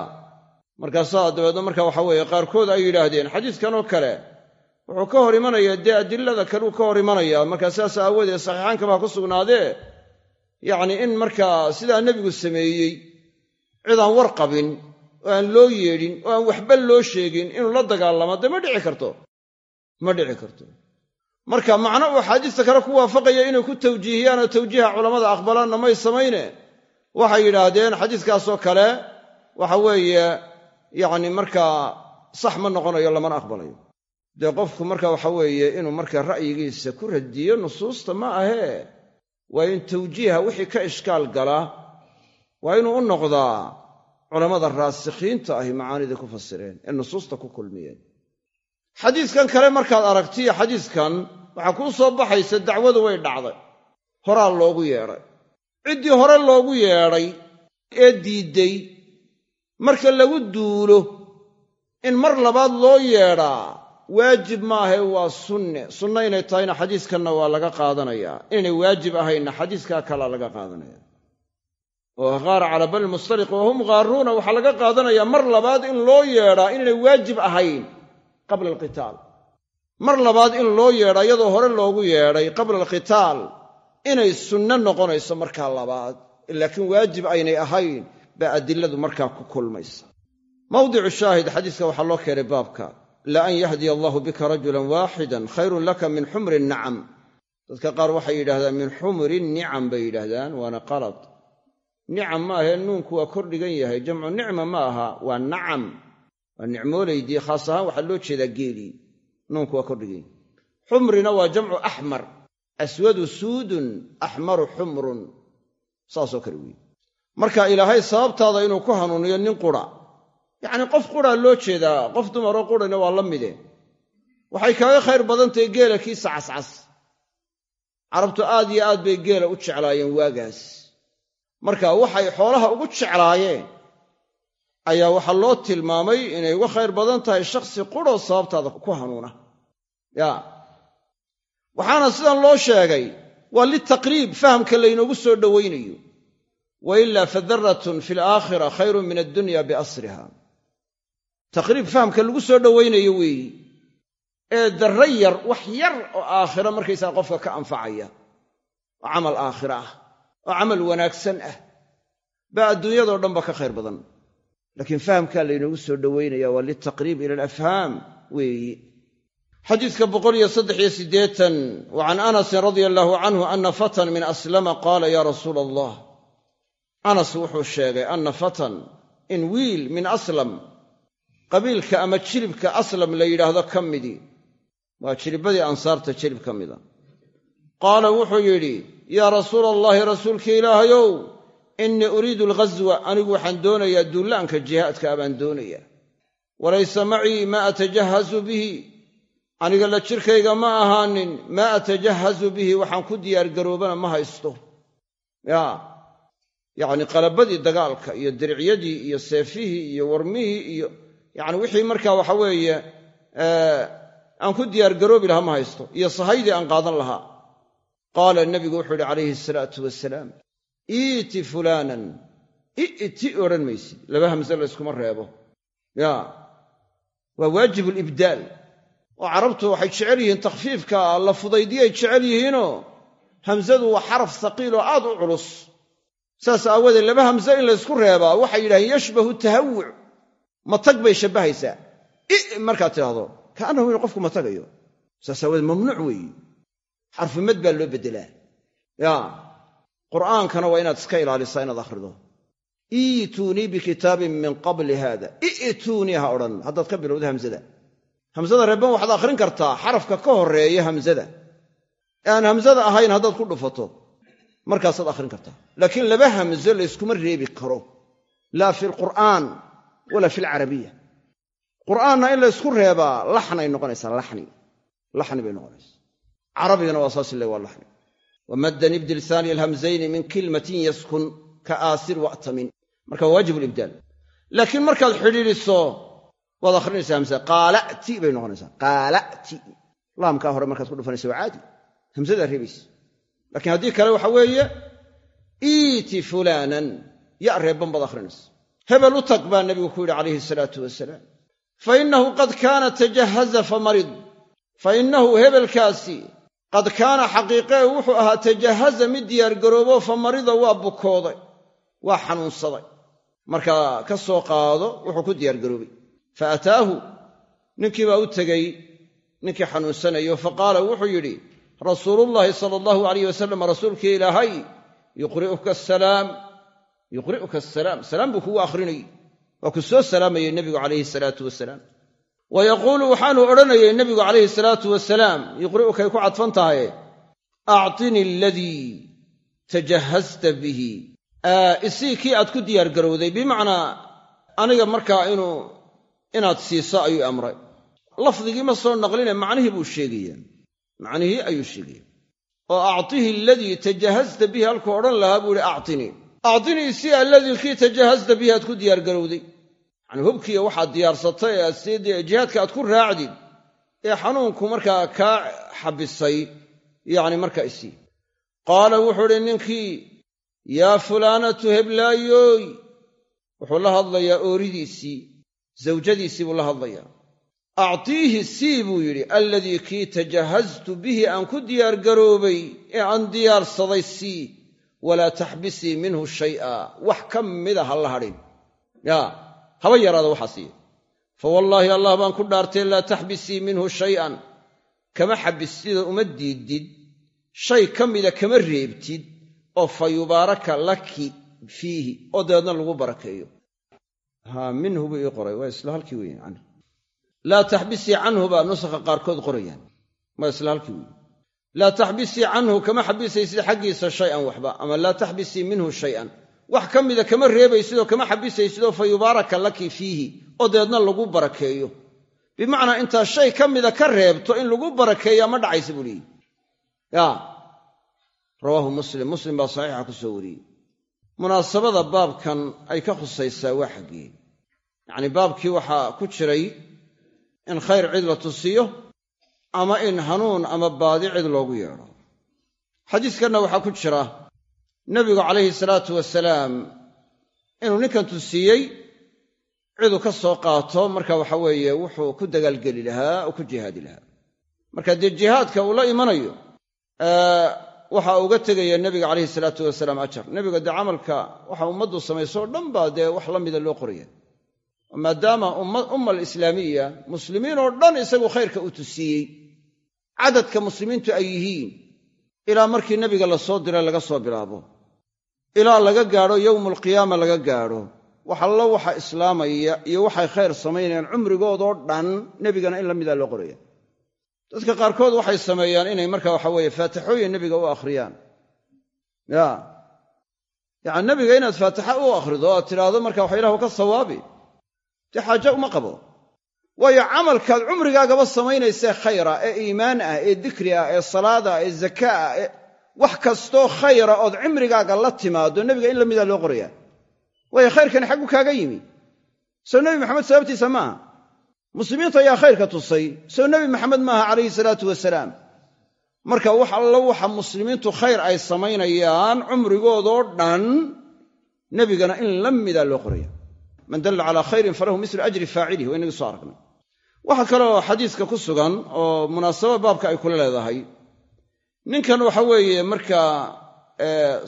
markaasaa dabeedna marka waxa weeye qaarkood ay yidhaahdeen xadiiskan oo kale wuxuu ka hor imanayaa dee adilada kaleu ka hor imanaya markaa sidaas aawoodee saxiixaankaba ha ku sugnaadee yacni in markaa sidaa nebigu sameeyey cid aan war qabin oo aan loo yeedhin oo aan waxba loo sheegin inuu la dagaalamo dee ma dhici karto? Ma dhici karto. Marka macno uu axaadiista kale ku waafaqaya inay ku tawjiihiyaan oo tawjiiha culammada aqbalaanna may samayne. Waxay yidhaahdeen xadiiskaasoo kale waxa weeye yacni markaa sax ma noqonayo lamana aqbalayo dee qofku marka waxa weeye inuu marka ra'yigiisa ku radiyo nusuusta ma ahee waa in tawjiiha wixii ka ishkaal gala waa inuu u noqdaa culammada raasikhiinta ahi macaanidii ku fasireen ee nusuusta ku kulmiyeen. Xadiiskan kale markaad aragtiyo xadiiskan waxaa kuu soo baxaysa dacwadu way dhacday. Horaa loogu yeedhay. Ciddii hore loogu yeedhay ee diidday marka lagu duulo in mar labaad loo yeedhaa waajib maahae waa sunne. Sunno inay tahayna xadiiskanna waa laga qaadanayaa inaynay waajib ahaynna xadiiskaa kalaa laga qaadanaya. Oo ghaara calaa bani wahum gaaruuna waxaa laga qaadanayaa mar labaad in loo yeedhaa inaynay waajib ahayn qabla alqitaal. Mar labaad in loo yeedhaa iyadoo hore loogu yeedhay qabla alqitaal. Inay sunno noqonayso markaa labaad. Laakiin waajib aynay ahayn baa adiladu markaa ku kulmaysa. Mawdicu shaahid xadiiska waxaa loo keenay baabka la an yahdiya allahu bika rajulan waaxidan khayrun laka min xumri nacam dadka qaar waxay yidhahdaan min xumri nicam bay yidhaahdaan waana qalad. Nicam ma ahee nuunku waa kor dhigan yahay jamcu nicma ma aha waa nacam. Waa nicmoolaydii khaas ahaan waxaa loo jeedaa geelii nuunku waa kor dhigan yahay. Xumrina waa jamcu axmar aswadu suudun axmaru xumrun saasoo kale marka ilaahay sababtaada inuu ku hanuuniyo nin qura yacnii qof quraa loo jeedaa qof dumaroo qurina waa la mide. Waxay kaaga khayr badan tahay geela kiisa cascas carabtu aad iyo aad bay geela u jeclaayeen waagaas. Marka waxay xoolaha ugu jeclaayeen ayaa waxaa loo tilmaamay inay uga khayr badan tahay shakhsi quroo sababtaada ku hanuuna. Ya. Waxaana sidan loo sheegay waa litaqriib fahamka laynoogu soo dhowaynayo wa ilaa fadaratun fi alaakhira khayrun min addunya biasriha taqriib fahamka lagu soo dhowaynayo weeyi ee darra yar wax yar oo aakhira markaysaa qofka ka anfacaya. Oo camal aakhira ah oo camal wanaagsan ah. Baa adduunyadoo dhanba ka khayr badan. Laakiin fahamkaa laynoogu soo dhowaynaya waa litaqriib ila alafhaam weeyi xadiidka boqoliyo saddexiyo siddeetan wa can anasin radia allaahu canhu ana fatan min aslama qaala yaa rasuula allah anas wuxuu sheegay anna fatan in wiil min aslam qabiilka ama jilibka aslam la yidhaahdo ka midii waa jilibadii ansaarta jilib ka mida. Qaala wuxuu yidhi yaa rasuula allaahi rasuulka ilaahayow innii uriidu alghaswa anigu waxaan doonayaa duullaanka jihaadka abaan doonayaa. Walaysa macii maa atajahazu bihi. Aniga la jirkayga ma ahaanin maa atajahazu bihi waxaan ku diyaargaroobana ma haysto. Yaa yacni qalabadii dagaalka iyo diricyadii iyo seefihii iyo warmihii iyo yacni wixii markaa waxa weeye aan ku diyaargaroobi lahaa ma haysto iyo sahaydii aan qaadan lahaa. Qaala nebigu wuxuu yidhi calayhi asalaatu wasalaam iiti fulaanan i'ti odhan maysid laba hamse layskuma reebo. Ya waa waajibu libdaal oo carabtu waxay jecel yihiin takhfiifka la fudaydiyay jecel yihiinoo hamsadu waa xaraf haqiil oo aad u culus. Saas aawadeed laba hamse in laysku reebaa waxay yidhahdeen yashbahu tahawuc matag bay shabbahaysaa i markaad tidhaahdo kaannahu inu qofku matagayo. Saas aawadeed mamnuuc weeyi. Xarfumad baa loo beddelaa. Ya qur'aankana waa inaad iska ilaalisaa inaad akhrido. Iituunii bikitaabin min qabli haada. I'tuunii ha odhan. Haddaad ka bilowda hamsada hamsada reebban waxaad akhrin kartaa. Xarafka ka horreeya hamsada ee aan hamsada ahayn haddaad ku dhufato markaasaad akhrin kartaa. Laakiin laba hamso layskuma reebi karo. Laa fi alqur'aan walaa fi alcarabiya qur'aanna in laysku reebaa laxnay noqonaysaa laxni laxni bay noqonaysaa carabigana waa saas le waa laxni wamaddan ibdil haaniya alhamzayni min kilmatin yaskun ka aasir wa'tamin marka waa waajib libdaal laakiin markaad xidhiidhiso waad akhrinaysaa hamsa qaala'ti bay noqonaysaa qaala'ti laamkaa hore markaad ku dhufanaysa waa caadi hamsadaa reebaysa laakiin haddii kale waxa weeye iiti fulaanan ya reebban baad akhrinaysa hebel u tag baa nebigu ku yidhi calayhi salaatu wasalaam. Fa innahu qad kaana tajahaza famarid fa innahu hebelkaasi qad kaana xaqiiqee wuxuu ahaa tajahaza mid diyaargaroobo fa marida waa bukooday waa xanuunsaday. Marka ka soo qaado wuxuu ku diyaargaroobay fa ataahu ninkii baa u tegey ninkii xanuunsanayo fa qaala wuxuu yidhi rasuulullaahi sala allahu alayh wasalam rasuulkii ilaahay yuqri'uka asalaam yuqri'uka asalaam salaam buu kugu akhrinayey. Waa ku soo salaamayey nebigu calayhi salaatu wasalaam. Wa yaquulu waxaanu odhanayay nebigu calayhi salaatu wasalaam yuqri'ukay ku cadfan tahaye actini aladii tajahhasta bihi. Isii kii aad ku diyaargarowday bimacnaa aniga markaa inuu inaad siiso ayuu amray. Lafdigii ma soo naqline macnihii buu sheegaya macnihii ayuu sheegaya oo actihi aladii tajahhasta bihi. Halkuu odhan lahaa buu ihi actinii actinii si alladii kii tajahhasta bihi aad ku diyaargarowday yacni hubkiiya waxaad diyaarsatay ee aad jihaadka aad ku raacdid ee xanuunku markaa kaa xabisay yacni markaa isii qaala wuxuu idhi ninkii yaa fulaanatu heblaayooy wuxuu la hadlayaa ooridiisii zawjadiisii buu la hadlayaa actiihi sii buu yidhi alladii kii tajahhaztu bihi aan ku diyaargaroobay ee aan diyaarsaday sii walaa taxbisii minhu shay'a wax ka mida ha la hadhin yaa haba yaraada waxaa siiya fa wallaahi allah baan ku dhaartay laa taxbisii minhu shay'an kama xabistida uma diidid shay ka mida kama reebtid oo fa yubaaraka laki fiihi oo dabeedna lagu barakeeyo ha minhu buu ii qoray waa isla halkii weeye canhu laa taxbisii canhu baa nusakha qaarkood qorayaan waa isla halkii weeye laa taxbisii canhu kama xabisaysid xaggiisa shay-an waxba ama laa taxbisii minhu shay-an. Wax ka mida kama reebaysidoo kama xabisaysidoo fa yubaaraka laki fiihi. Oo dabeedna lagu barakeeyo. Bimacnaa intaa shay ka mida ka reebto in lagu barakeeyaa ma dhacaysa buu ya. Rawaahu muslim. Muslim baa saxiixa ku soo wariyey. Munaasabada baabkan ay ka khusaysaa waa xaggee. Yacnii baabkii waxaa ku jiray in khayr cid la tusiyo ama in hanuun ama baadi cid loogu yeedho. Xadiiskanna waxaa ku jira nebigu calayhi salaatu wasalaam inuu ninkan tusiiyey ciduu ka soo qaato marka waxa weeye wuxuu ku dagaalgeli lahaa oo ku jihaadi lahaa. Marka dee jihaadka uu la imanayo waxa uga tegaya nebiga calayhi salaatu wasalaam ajar. Nebiga dee camalka waxa ummaddu samayso dhan baa dee wax la mida loo qoraya. Maadaama umma alislaamiya muslimiin oo dhan isagu khayrka uu tusiiyey cadadka muslimiintu ay yihiin ilaa markii nebiga la soo diray laga soo bilaabo. Ilaa laga gaadho yowmaalqiyaama laga gaadho. Wax allo waxa islaamaya iyo waxay khayr samaynayaan cumrigoodoo dhan nebigana in la mida loo qoraya. Dadka qaarkood waxay sameeyaan inay marka waxa weeye faatixooyin nebiga u akhriyaan. Ya. Yacani nebiga inaad faatixa u akhrido aad tidhaahdo marka waxa ilahu ka sawaabi. Dee xaaje uma qabo waayo camalkaad cumrigaagaba samaynaysee khayra ee iimaan ah ee dikri ah ee salaada ah ee zaka ah wax kastoo khayra ood cimrigaaga la timaado nebiga in la mida loo qorayaa. Waayo khayrkani xaggu kaaga yimi. Soo nebi maxamed sababtiisa maaha muslimiinta ayaa khayrka tusay. Soo nebi maxamed maaha calayhi salaatu wasalaam. Marka wax allo waxa muslimiintu khayr ay samaynayaan cumrigoodoo dhan nebigana in la mida loo qoraya man dalla calaa khayrin falahu mislu ajri faacilih waa inagii soo aragnay waxaa kaleoo xadiiska ku sugan oo munaasaba baabka ay kula leedahay. Ninkan waxa weeye markaa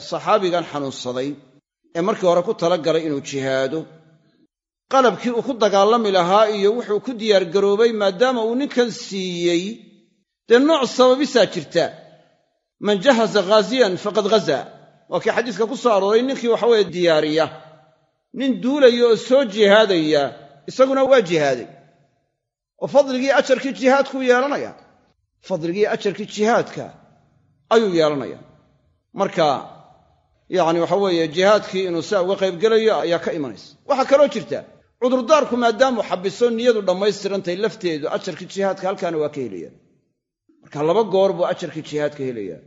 saxaabigan xanuunsaday ee markii hore ku talagalay inuu jihaado. Qalabkii uu ku dagaalami lahaa iyo wuxuu ku diyaargaroobay maadaama uu ninkan siiyey. Dee nooc sababisaa jirta. Man jahaza ghaasiyan faqad ghazaa waa kii xadiiska ku soo arooray ninkii waxaweye diyaariya. Nin duulaya oo soo jihaadaya isaguna waa jihaaday oo fadligii ajarkii jihaadkuu yeelanaya fadligii ajarkii jihaadka ayuu yeelanaya. Marka yacni waxa weeye jihaadkii inuu saa uga qaybgelayo ayaa ka imanaysa. Waxaa kaloo jirta cudurdaarku maadaamuu xabiso niyadu dhammaystirantahay lafteedu ajarkii jihaadka halkaana waa ka helaya marka laba goor buu ajarkii jihaadka helaya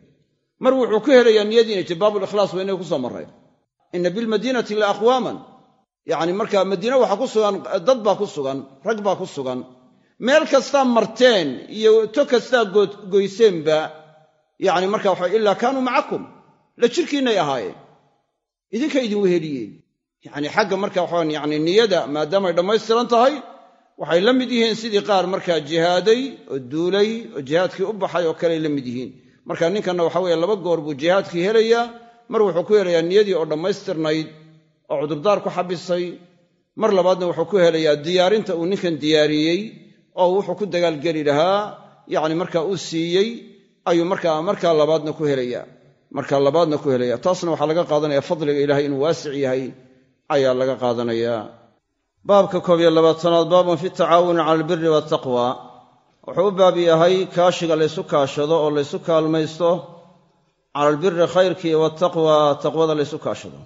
mar wuxuu ku helayaa niyadii inay jibaabulikhlaas waa inay ku soo marray inna bilmadiinati la aqwaaman. Yacni marka madiine waxaa ku sugan dad baa ku sugan rag baa ku sugan meel kastaa marteen iyo to kastaa goyseenba yacni marka waxa ilaa kaanuu macakum la jirkiinnay ahaayeen. Idinka idin weheliyeen yacni xagga marka waxaan yacni niyada maadaamay dhammaystiran tahay waxay la mid yihiin sidii qaar markaa jihaaday oo duulay oo jihaadkii u baxay oo kaley la mid yihiin. Marka ninkanna waxa weeye laba goor buu jihaadkii helayaa mar wuxuu ku helayaa niyadii oo dhammaystirnayd oo cudurdaar ku xabisay. Mar labaadna wuxuu ku helayaa diyaarinta uu ninkan diyaariyey oo wuxuu ku dagaalgeli lahaa yacni markaa uu siiyey ayuu markaa labaadna ku helayaa markaa labaadna ku helaya. Taasna waxaa laga qaadanaya fadliga ilaahay inuu waasic yahay ayaa laga qaadanayaa baabka koob iyo labaatanaad baabun fi tacaawuni cala albiri waataqwa wuxuu u baab yahay kaashiga laysu kaashado oo laysu kaalmaysto cala albiri khayrkii waataqwa taqwada laysu kaashado.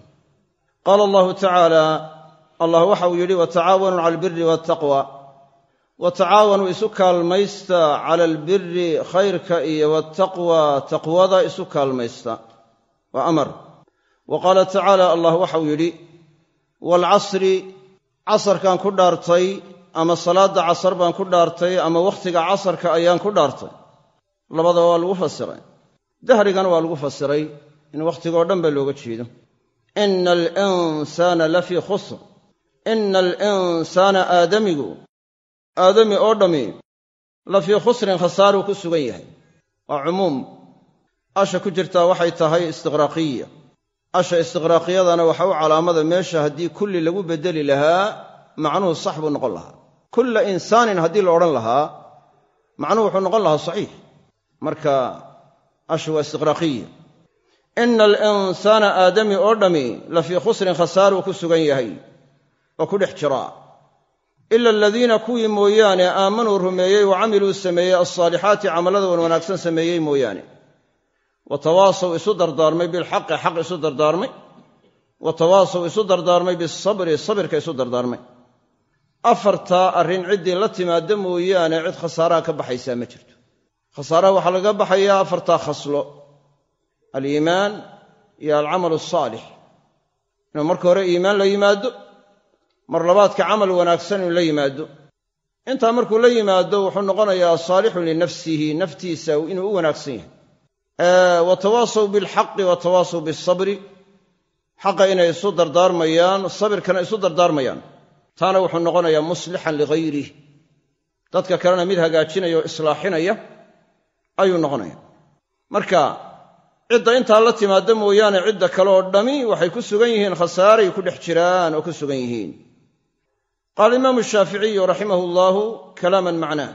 Qaala allahu tacaala allah waxa uu yidhi watacaawanuu cala albiri waataqwa watacaawanuu isu kaalmaysta cala albiri khayrka iyo waataqwa taqwada isu kaalmaysta. Waa amar. Wa qaala tacaala allah waxauu yidhi waalcasri casarkaan ku dhaartay ama salaadda casar baan ku dhaartay ama wakhtiga casarka ayaan ku dhaartay. Labadaba waa lagu fasiray. Dahrigana waa lagu fasiray in wakhtigoo dhan ba looga jeedo. Ina alinsaana lafii khusr. Ina alinsaana aadamigu aadami oo dhammi lafii khusrin khasaaruu ku sugan yahay. Waa cumuum. Asha ku jirtaa waxay tahay istiqraaqiya. Asha istiqraaqiyadana waxa u calaamada meesha haddii kulli lagu beddeli lahaa macnuhu sax buu noqon lahaa. Kulla insaanin haddii la odhan lahaa macnuhu wuxuu noqon lahaa saxiix. Marka asha waa istiqraaqiya. Ina alinsaana aadami oo dhammi lafii khusrin khasaaruu ku sugan yahay. Oo ku dhex jiraa ila aladiina kuwii mooyaane aamanuu rumeeyey wa camiluu sameeyey alsaalixaati camallada wan wanaagsan sameeyey mooyaane. Wa tawaasaw isu dardaarmay bilxaqi xaq isu dardaarmay. Wa tawaasaw isu dardaarmay bisabri sabirka isu dardaarmay. Afartaa arrin ciddii la timaadda mooyaane cid khasaaraha ka baxaysaa ma jirto. Khasaaraha waxaa laga baxayaa afartaa khaslo. Aliimaan iyo alcamal asaalix inuu marka hore iimaan la yimaado mar labaadka camal wanaagsan inuu la yimaado. Intaa markuu la yimaado wuxuu noqonayaa saalixun linafsihi naftiisa inuu u wanaagsan yahay. Wa tawaasaw bilxaqi wa tawaasaw bisabri. Xaqa inay isu dardaarmayaan sabirkana isu dardaarmayaan. Taana wuxuu noqonayaa muslixan lihayrih dadka kalena mid hagaajinaya oo islaaxinaya ayuu noqonaya. Marka cidda intaa la timaadda mooyaane cidda kale oo dhammi waxay ku sugan yihiin khasaaray ku dhex jiraan oo ku sugan yihiin qaala imaamu shaaficiyu raximahu allaahu kalaaman macnaah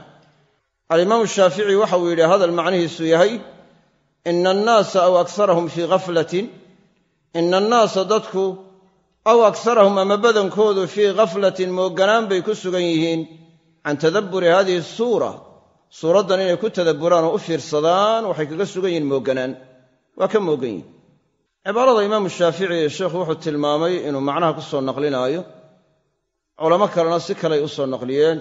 alimaamu shaafici waxa uu yidhi hadal macnihiisu yahay ina annaasa aw akarahum fii ghaflatin. Ina annaasa dadku aw akarahum ama badankoodu fii ghaflatin mooganaan bay ku sugan yihiin. Can tadabburi hadihi suura suuraddan inay ku tadabburaan oo u fiirsadaan waxay kaga sugan yihiin mooganaan waa ka moogan yihiin cibaarada imaamu shaafici sheekhu wuxuu tilmaamay inuu macnaha ku soo naqlinaayo culamo kalena si kaley u soo naqliyeen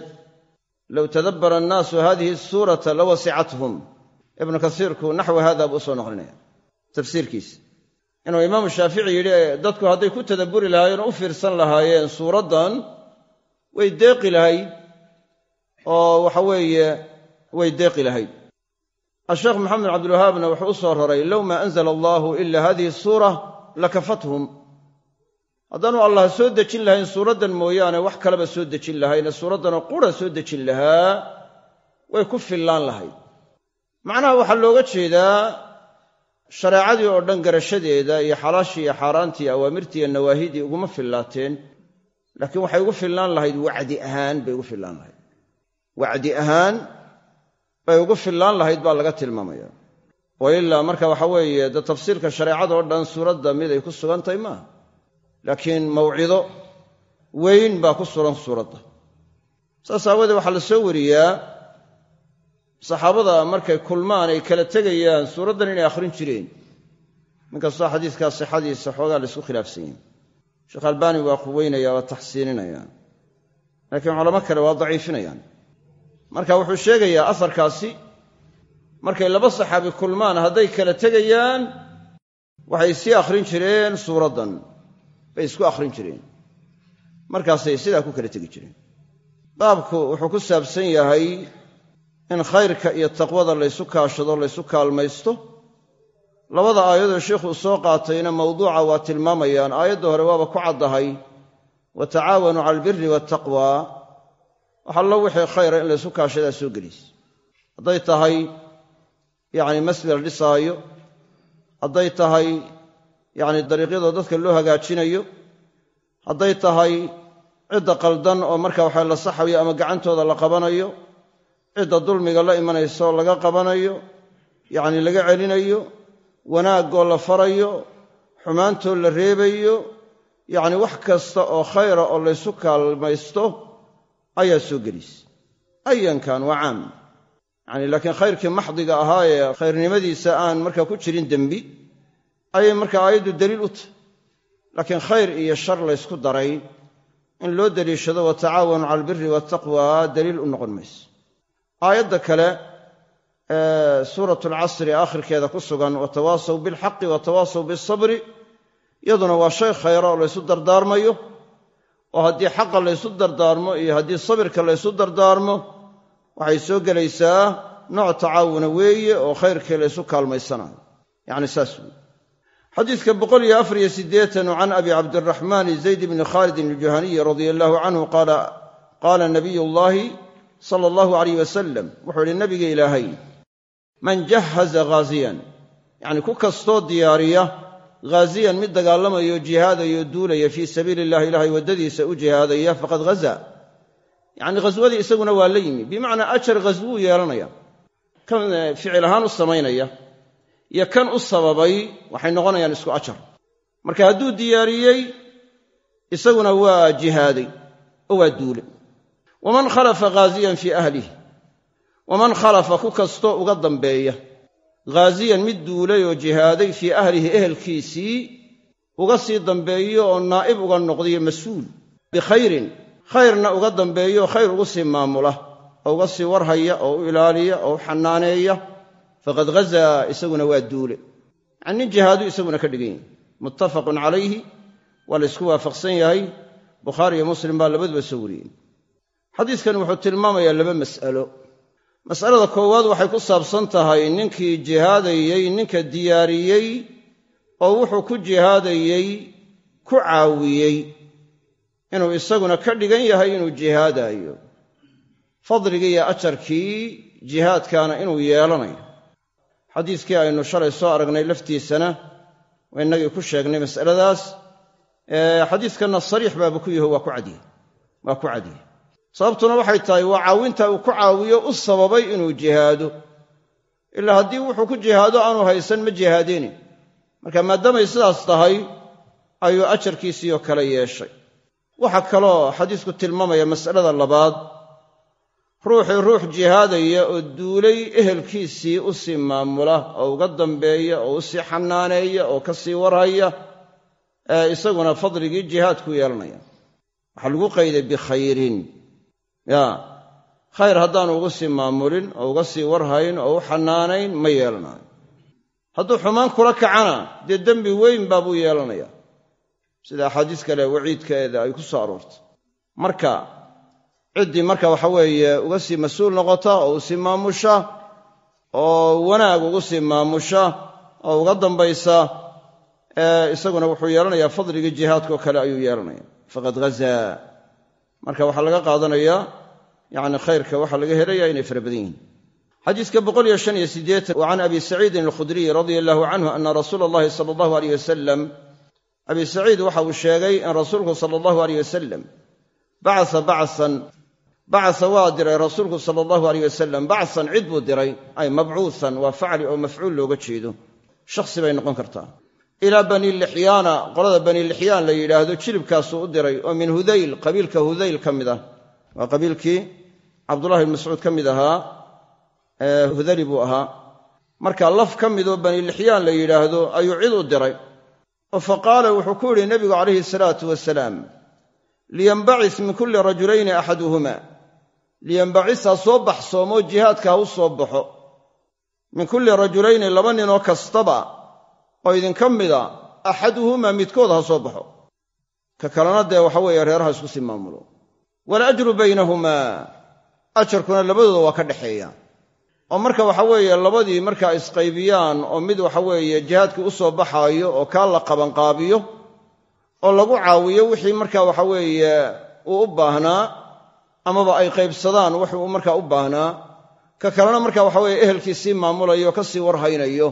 low tadabbara annaasu hadihi suurata la wasicathum ibnu kasiirku naxwi hada buu u soo naqlinaya tafsiirkiisa inuu imaamu shaafici yidhi dadku hadday ku tadabburi lahaayeen oo u fiirsan lahaayeen suuraddan way deeqi lahayd oo waxa weeye way deeqi lahayd asheekh maxamed cabdilwahaabna wuxuu u soo raray low maa anzala allaahu ila hadihi suura lakafathum haddaanu allah soo dejin lahayn suuraddan mooyaane wax kaleba soo dejin lahayne suuraddanoo qura soo dejin lahaa way ku fillaan lahayd. Macnaha waxaa looga jeedaa shareecadii oo dhan garashadeeda iyo xalaashii iyo xaaraantii awaamirtii iyo nawaahidii uguma fillaateen laakiin waxay ugu fillaan lahayd wacdi ahaan bay ugu fillaan lahayd. Wacdi ahaan bay ugu fillaan lahayd baa laga tilmaamaya wa ilaa marka waxa weeye dee tafsiirka shareecada oo dhan suuradda mid ay ku sugantahay maaha laakiin mawcido weyn baa ku sugan suuradda. Saas aawoodee waxaa la soo wariyaa saxaabada markay kulmaan ay kala tegayaan suuraddan inay akhrin jireen. Inkastoo xadiiskaa sixadiisa xoogaa la isku khilaafsan sheekh albaani waa quweynaya waa taxsiininaya. Laakiin culamo kale waa daciifinayaan. Marka wuxuu sheegayaa asarkaasi markay laba saxaabi kulmaan hadday kala tegayaan waxay sii akhrin jireen suuraddan bay isku akhrin jireen. Markaasay sidaa ku kala tegi jireen. Baabku wuxuu ku saabsan yahay in khayrka iyo taqwada laysu kaashado laysu kaalmaysto. Labada aayadoo sheikhuu soo qaatayna mawduuca waa tilmaamayaan. Aayadda hore waaba ku caddahay wa tacaawanuu cala albiri waataqwa waxallo wixii khayra in laysu kaashadaa soo gelaysa hadday tahay yacni masjid dhisaayo. Hadday tahay yacni dariiqyadoo dadka loo hagaajinayo hadday tahay cidda qaldan oo marka waxa la saxayo ama gacantooda la qabanayo cidda dulmiga la imanayso laga qabanayo yacni laga celinayo wanaagoo la farayo xumaantoo la reebayo yacni wax kasta oo khayra oo laysu kaalmaysto ayaa soo gelaysa ayankan waa caam. Yacni laakiin khayrkii maxdiga ahaa ee khayrnimadiisa aan markaa ku jirin dembi ayay markaa aayaddu daliil u tahay. Laakiin khayr iyo shar laysku daray in loo deliishado wa tacaawanu cala albiri waataqwa daliil u noqon mayso. Aayadda kale ee suurat alcasri aakhirkeeda ku sugan watawaasaw bilxaqi watawaasaw bisabri iyaduna waa shay khayra oo laysu dardaarmayo oo haddii xaqa laysu dardaarmo iyo haddii sabirka laysu dardaarmo waxay soo gelaysaa nooc tacaawuna weeye oo khayrkii laysu kaalmaysanayo. Yacni saas weeye xadiidka boqol iyo afar iyo siddeetan can abi cabdiraxmaan zayd bni khaalidin aljuhaniyi radia allahu canhu qaala nabiy llaahi sala allahu alayh wasalam wuxuu idhi nabiga ilaahay man jahaza ghaasiyan yacni ku kastoo diyaariya ghaasiyan mid dagaalamayo jihaadayo duulaya fii sabiili illahi ilahay waddadiisa u jihaadaya faqad ghaza. Yacni ghaswadii isaguna waa la yimi. Bimacnaa ajar ghaswuu yeelanaya. Kan ficil ahaan u samaynaya iyo kan u sababay waxay noqonayaan isku ajar. Marka hadduu diyaariyey isaguna waa jihaaday oo waa duulay waman khalafa ghaasiyan fii ahlih waman khalafa ku kastoo uga dambeeya. Ghaasiyan mid duulay oo jihaaday fii ahlihi ehelkiisii uga sii dambeeyo oo naa'ib uga noqdayo mas'uul. Bikhayrin khayrna uga dambeeyo khayr ugu sii maamula oo uga sii warhaya oo u ilaaliya oo u xanaaneeya faqad ghazaa isaguna waa duule. Yacni nin jihaadu isaguna ka dhigan yahay muttafaqun calayhi waa la ysku waafaqsan yahay bukhaari iyo muslim baa labaduba soo wariyey xadiidkan wuxuu tilmaamayaa laba mas'alo. Mas'alada koowaad waxay ku saabsan tahay ninkii jihaadayey ninka diyaariyey oo wuxuu ku jihaadayey ku caawiyey inuu isaguna ka dhigan yahay inuu jihaadaayo. Fadligii iyo ajarkii jihaadkaana inuu yeelanayo xadiiskii aynu shalay soo aragnay laftiisana innagii ku sheegnay mas'aladaas xadiiskanna sariix baaba ku yaho waa ku cadiyey waa ku cadiyey sababtuna waxay tahay waa caawinta uu ku caawiyo u sababay inuu jihaado. Ilaa haddii wuxuu ku jihaado aanu haysan ma jihaadeen. Marka maadaamay sidaas tahay ayuu ajarkiisiioo kale yeeshay. Waxaa kaloo xadiisku tilmaamaya mas'alada labaad ruuxii ruux jihaadaya oo duulay ehelkiisii u sii maamula oo uga dambeeya oo u sii xanaaneeya oo ka sii warhaya ee isaguna fadligii jihaadku yeelanaya. Waxaa lagu qayday bikhayrin. Ya khayr haddaanu ugu sii maamulin oo uga sii warhayn oo u xanaanayn ma yeelanayo hadduu xumaan kula kacana dee dembi weyn baabuu yeelanaya. Sida axaadiis kale waciidkeeda ay ku soo aroortay. Marka ciddii marka waxa weeye uga sii mas'uul noqota oo u sii maamusha oo wanaag ugu sii maamusha oo uga dambaysa isaguna wuxuu yeelanayaa fadligii jihaadkao kale ayuu yeelanaya faqad ghazaa marka waxaa laga qaadanayaa yacni khayrka waxaa laga helaya inay fara badan yihiin. Xadiiska wa can abi saciidin alkhudriy radia allahu canhu ana rasuula allahi sala allahu aleyh wasalam abi saciid waxa uu sheegay in rasuulku sala allahu aleyh wasalam bacasa bacasan bacasa waa diray rasuulku sala allahu aleyh wasalam bacasan cid buu diray. Ay mabcuusan waa facli oo mafcuul looga jeedo. Shakhsi bay noqon kartaa. Ilaa bani lixyaana qolada bani lixyaan la yidhaahdo jilibkaasuu u diray oo min hudayl qabiilka hudayl ka mid ah. Waa qabiilkii cabdullahi bn mascuud ka mid ahaa hudali buu ahaa. Marka laf ka midoo bani lixyaan la yidhaahdo ayuu cid u diray. Oo fa qaala wuxuu ku yidhi nebigu calayhi salaatu wasalaam liyanbacis min kulli rajulayni axaduhuma liyanbacis ha soo baxsoomoo jihaadka ha u soo baxo. Min kulli rajulayni laba ninoo kastaba oo idinka mida axaduhumaa midkood ha soo baxo. Ka kalena dee waxa weeye reeraha isku sii maamulo. Walajru baynahumaa ajarkuna labadooda waa ka dhexeeya oo marka waxa weeye labadii markaa isqaybiyaan oo mid waxa weeye jihaadkii u soo baxaayo oo kaa la qabanqaabiyo oo lagu caawiyo wixii marka waxa weeye uu u baahnaa amaba ay qaybsadaan wuxuu markaa u baahnaa ka kalena marka waxa weeye ehelkii sii maamulayo ka sii warhaynayo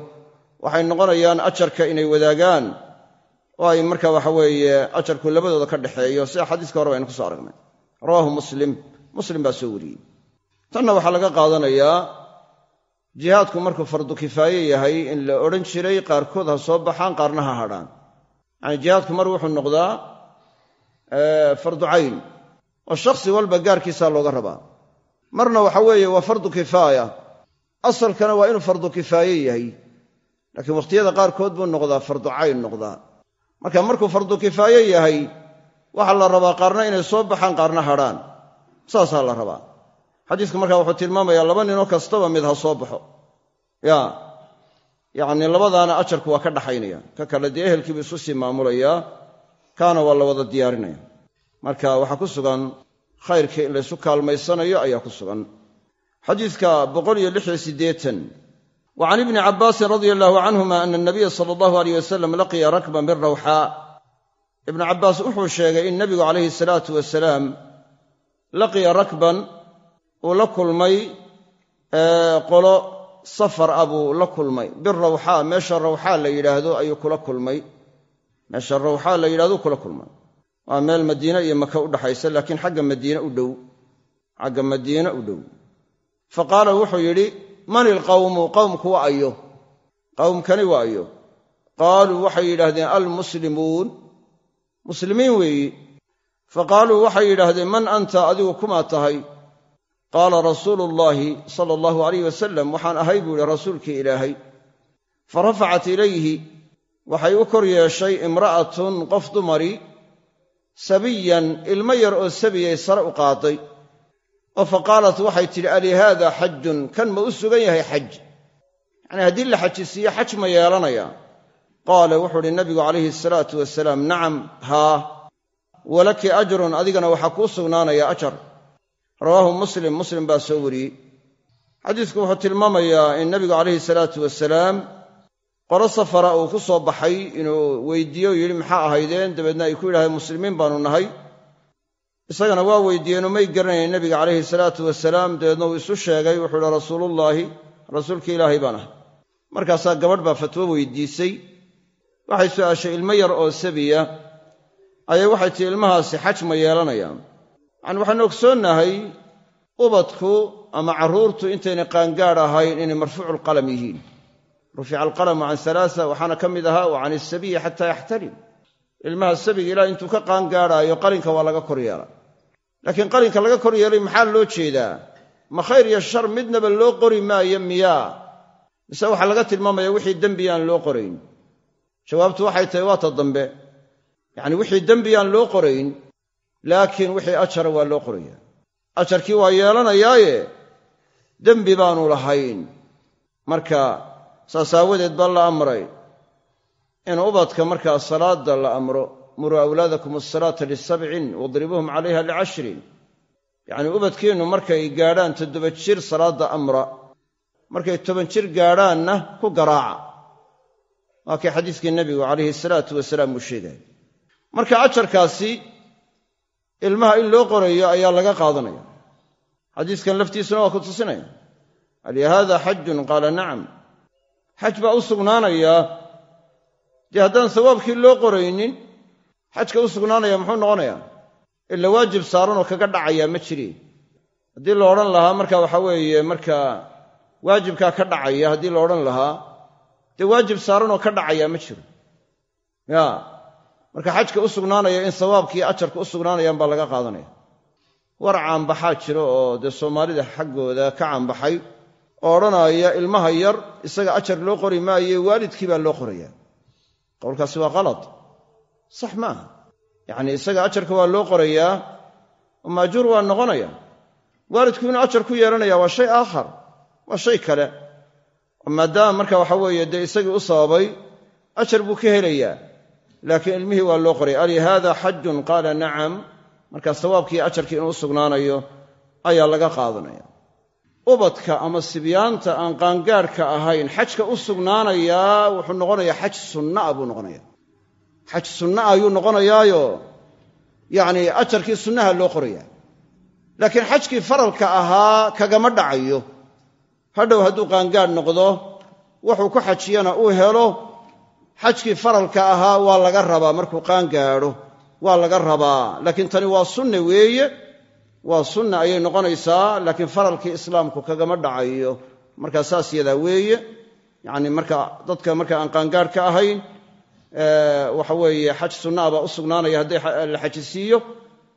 waxay noqonayaan ajarka inay wadaagaan. Oo ay marka waxa weeye ajarku labadooda ka dhexeeyo sida xadiiska hore baynu kuso aragnay. Rawaahu muslim. Muslim baa soo wariyey. Tanna waxaa laga qaadanayaa jihaadku markuu fardu kifaaye yahay in la odhan jiray qaarkood ha soo baxaan qaarna ha hadhaan. Yacani jihaadku mar wuxuu noqdaa fardu cayn oo shakhsi walba gaarkiisaa looga rabaa. Marna waxa weeye waa fardu kifaaya. Asalkana waa inuu fardu kifaaye yahay. Laakiin wakhtiyada qaarkood buu noqdaa fardu cayn noqdaa. Marka markuu fardu kifaaye yahay waxaa la rabaa qaarna inay soo baxaan qaarna hadhaan saasaa la rabaa. Xadiisku markaa wuxuu tilmaamayaa laba ninoo kastaba mid ha soo baxo. Ya yacnii labadaana ajarku waa ka dhaxaynaya. Ka kale dee ehelkiibu isu sii maamulayaa kaana waa la wada diyaarinaya marka waxaa ku sugan khayrkii in laysu kaalmaysanayo ayaa ku sugan. Xadiidka boqoliyo lixiyo siddeetan. Wa can ibni cabbaasin radia allahu canhuma ana anabiya sala allahu aleyh wasalam laqiya rakban birawxaa ibnu cabbaas wuxuu sheegay in nebigu calayhi salaatu wasalaam laqiya rakban uu la kulmay qolo safar ah buu la kulmay. Birawxaa meesha rawxaa la yidhaahdo ayuu kula kulmay. Meesha rawxaa la yidhahdo kula kulmay waa meel madiine iyo maka u dhaxaysa laakiin xagga madiine u dhow. Xagga madiine u dhow. Fa qaala wuxuu yidhi man ilqawmu? Qowmku wa ayo. Qowmkani waa ayo. Qaaluu waxay yidhaahdeen almuslimuun. Muslimiin weeyi. Fa qaaluu waxay yidhaahdeen man anta? Adigu kumaa tahay? Qaala rasuulu llaahi sala allahu alayh wasalam waxaan ahay buu ihi rasuulkii ilaahay. Fa rafacat ilayhi. Waxay u kor yeeshay imra'atun qof dumari sabiyan ilmo yar oo sabiyay sare u qaaday oo fa qaalat waxay tidhi ali haada xajun kan ma u sugan yahay xaj? Yacnii haddii la xajisiiyo xaj ma yeelanaya. Qaala wuxuu uhi nabigu calayhi salaatu wasalaam nacam haa walaki ajrun adigana waxaa kuu sugnaanaya ajar. Rawaahu muslim muslim baa soo wariyey. Xadiisku wuxuu tilmaamayaa in nebigu calayhi salaatu wasalaam qolo safara uu ku soo baxay inuu weydiiye o yidhi maxaa ahaydeen? Dabeedna ay ku yidhahdeen muslimiin baanu nahay. Isagana waa weydiiyeenoo may garanayn nebiga calayhi salaatu wasalaam dabeedna uu isu sheegay wuxuu ihi rasuulullaahi rasuulkii ilaahay baan ahay. Markaasaa gabadh baa fatwo weydiisay. Waxay su'aashay ilmo yar oo sabiya. Ayay waxay tihi ilmahaasi xaj ma yeelanayaan. Yacani waxaanu ogsoonnahay ubadku ama carruurtu intaynay qaangaadh ahayn inay marfuuculqalam yihiin rufica alqalamu can alaasa waxaana ka mid ahaa wa can isabiyi xataa yaxtalim ilmaha sabiga ilaa intuu ka qaangaadhaayo qalinka waa laga kor yeela laakiin qalinka laga kor yeelay maxaa loo jeedaa? Ma khayr iyo shar midnaba loo qori maayo miyaa. Mise waxaa laga tilmaamaya wixii dembi aan loo qorayn. Jawaabtu waxay tahay waa ta dambe yacni wixii dembi aan loo qorayn laakiin wixii ajara waa loo qoraya ajarkii waa yeelanayaaye dembi baanu lahayn. Marka saas aawadeed baa la amray in ubadka markaa salaadda la amro muruu awlaadakum asalaata lisabcin wadribuuhum calayha licashrin yacnii ubadkiinnu markay gaadhaan toddoba jir salaadda amra markay toban jir gaadhaanna ku garaaca. Waa kii xadiiskii nebigu calayhi salaatu wasalaam uu sheegaya marka ajarkaasi ilmaha in loo qorayo ayaa laga qaadanaya. Xadiiskan laftiisuna waa ku tusinaya. Haada xajun qaala nacam xaj baa u sugnaanayaa dee haddaan sawaabkii loo qoraynin xajka u sugnaanaya muxuu noqonayaa? Ila waajib saaranoo kaga dhacayaa ma jiri. Haddii la odhan lahaa marka waxa weeye marka waajibkaa ka dhacaya haddii la odhan lahaa dee waajib saaranoo ka dhacayaa ma jiro ya marka xajka u sugnaanaya in sawaabkii ajarka u sugnaanayaan baa laga qaadanaya. War caanbaxaa jiro oo dee soomaalida xaggooda ka caanbaxay oo odhanaya ilmaha yar isaga ajar loo qori maaye waalidkii baa loo qoraya. Qowlkaasi waa qalad sax maaha yacnii isaga ajarka waa loo qorayaa maajuur waa noqonaya. Waalidku inuu ajar ku yeelanaya waa shay aakhar waa shay kale. Maadaama marka waxa weeye dee isagii u sababay ajar buu ka helayaa. Laakiin ilmihii waa loo qoray ali haada xajun qaala nacam. Marka sawaabkii ajarkii inuu u sugnaanayo ayaa laga qaadanaya ubadka ama sibyaanta aan qaangaadhka ahayn xajka u sugnaanayaa wuxuu noqonayaa xaj sunna'a buu noqonaya xaj sunna ayuu noqonayaayo yacnii ajarkii sunnaha loo qoraya laakiin xajkii faralka ahaa kagama dhacayo. Hadhow hadduu qaangaadh noqdo wuxuu ku xajiyana uu helo xajkii faralka ahaa waa laga rabaa markuu qaangaadho waa laga rabaa. Laakiin tani waa sunne weeye waa sunna ayay noqonaysaa laakiin faralkii islaamku kagama dhacayo. Markaa saas yadaa weeye yacni marka dadka marka aan qaangaadh ka ahayn waxa weeye xaj sunna baa u sugnaanaya hadday la xajisiiyo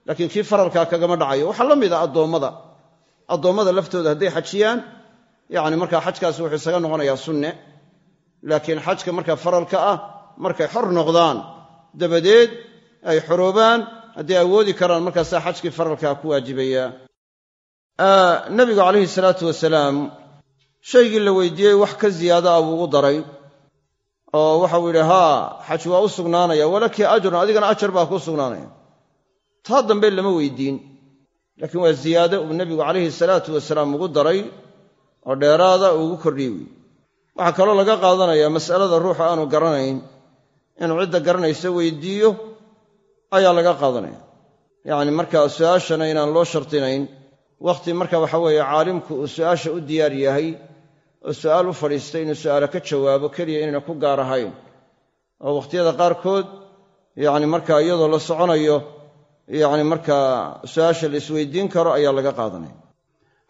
laakiin kii faralkaa kagama dhacayo. Waxaa la mida addoommada. Addoommada laftooda hadday xajiyaan yacni markaa xajkaasi wuxuu isaga noqonayaa sunne. Laakiin xajka marka faralka ah markay xor noqdaan dabadeed ay xoroobaan hadday awoodi karaan markaasaa xajkii faralkaa ku waajibaya. Nabigu calayhi salaatu wasalaam shaygii la weydiiyey wax ka ziyaada a buu ugu daray oo waxau yidhi haa xaj waa u sugnaanaya walakii ajrun adigana ajar baa kuu sugnaanaya. Taa dambe lama weydiin laakiin waa ziyaado uu nebigu calayhi salaatu wasalaam ugu daray oo dheeraada ugu kordhiyey wey waxaa kaloo laga qaadanayaa mas'alada ruuxa aanu garanayn inuu cidda garanaysa weydiiyo ayaa laga qaadanaya. Yacni markaa su'aashana inaan loo shardinayn wakhti marka waxa weeye caalimku uu su'aasha u diyaar yahay oo su'aal u fadhiistay inuu su'aalo ka jawaabo keliya inayna ku gaar ahayn. Oo wakhtiyada qaarkood yacni markaa iyadoo la soconayo yacni markaa su'aasha la isweydiin karo ayaa laga qaadanaya.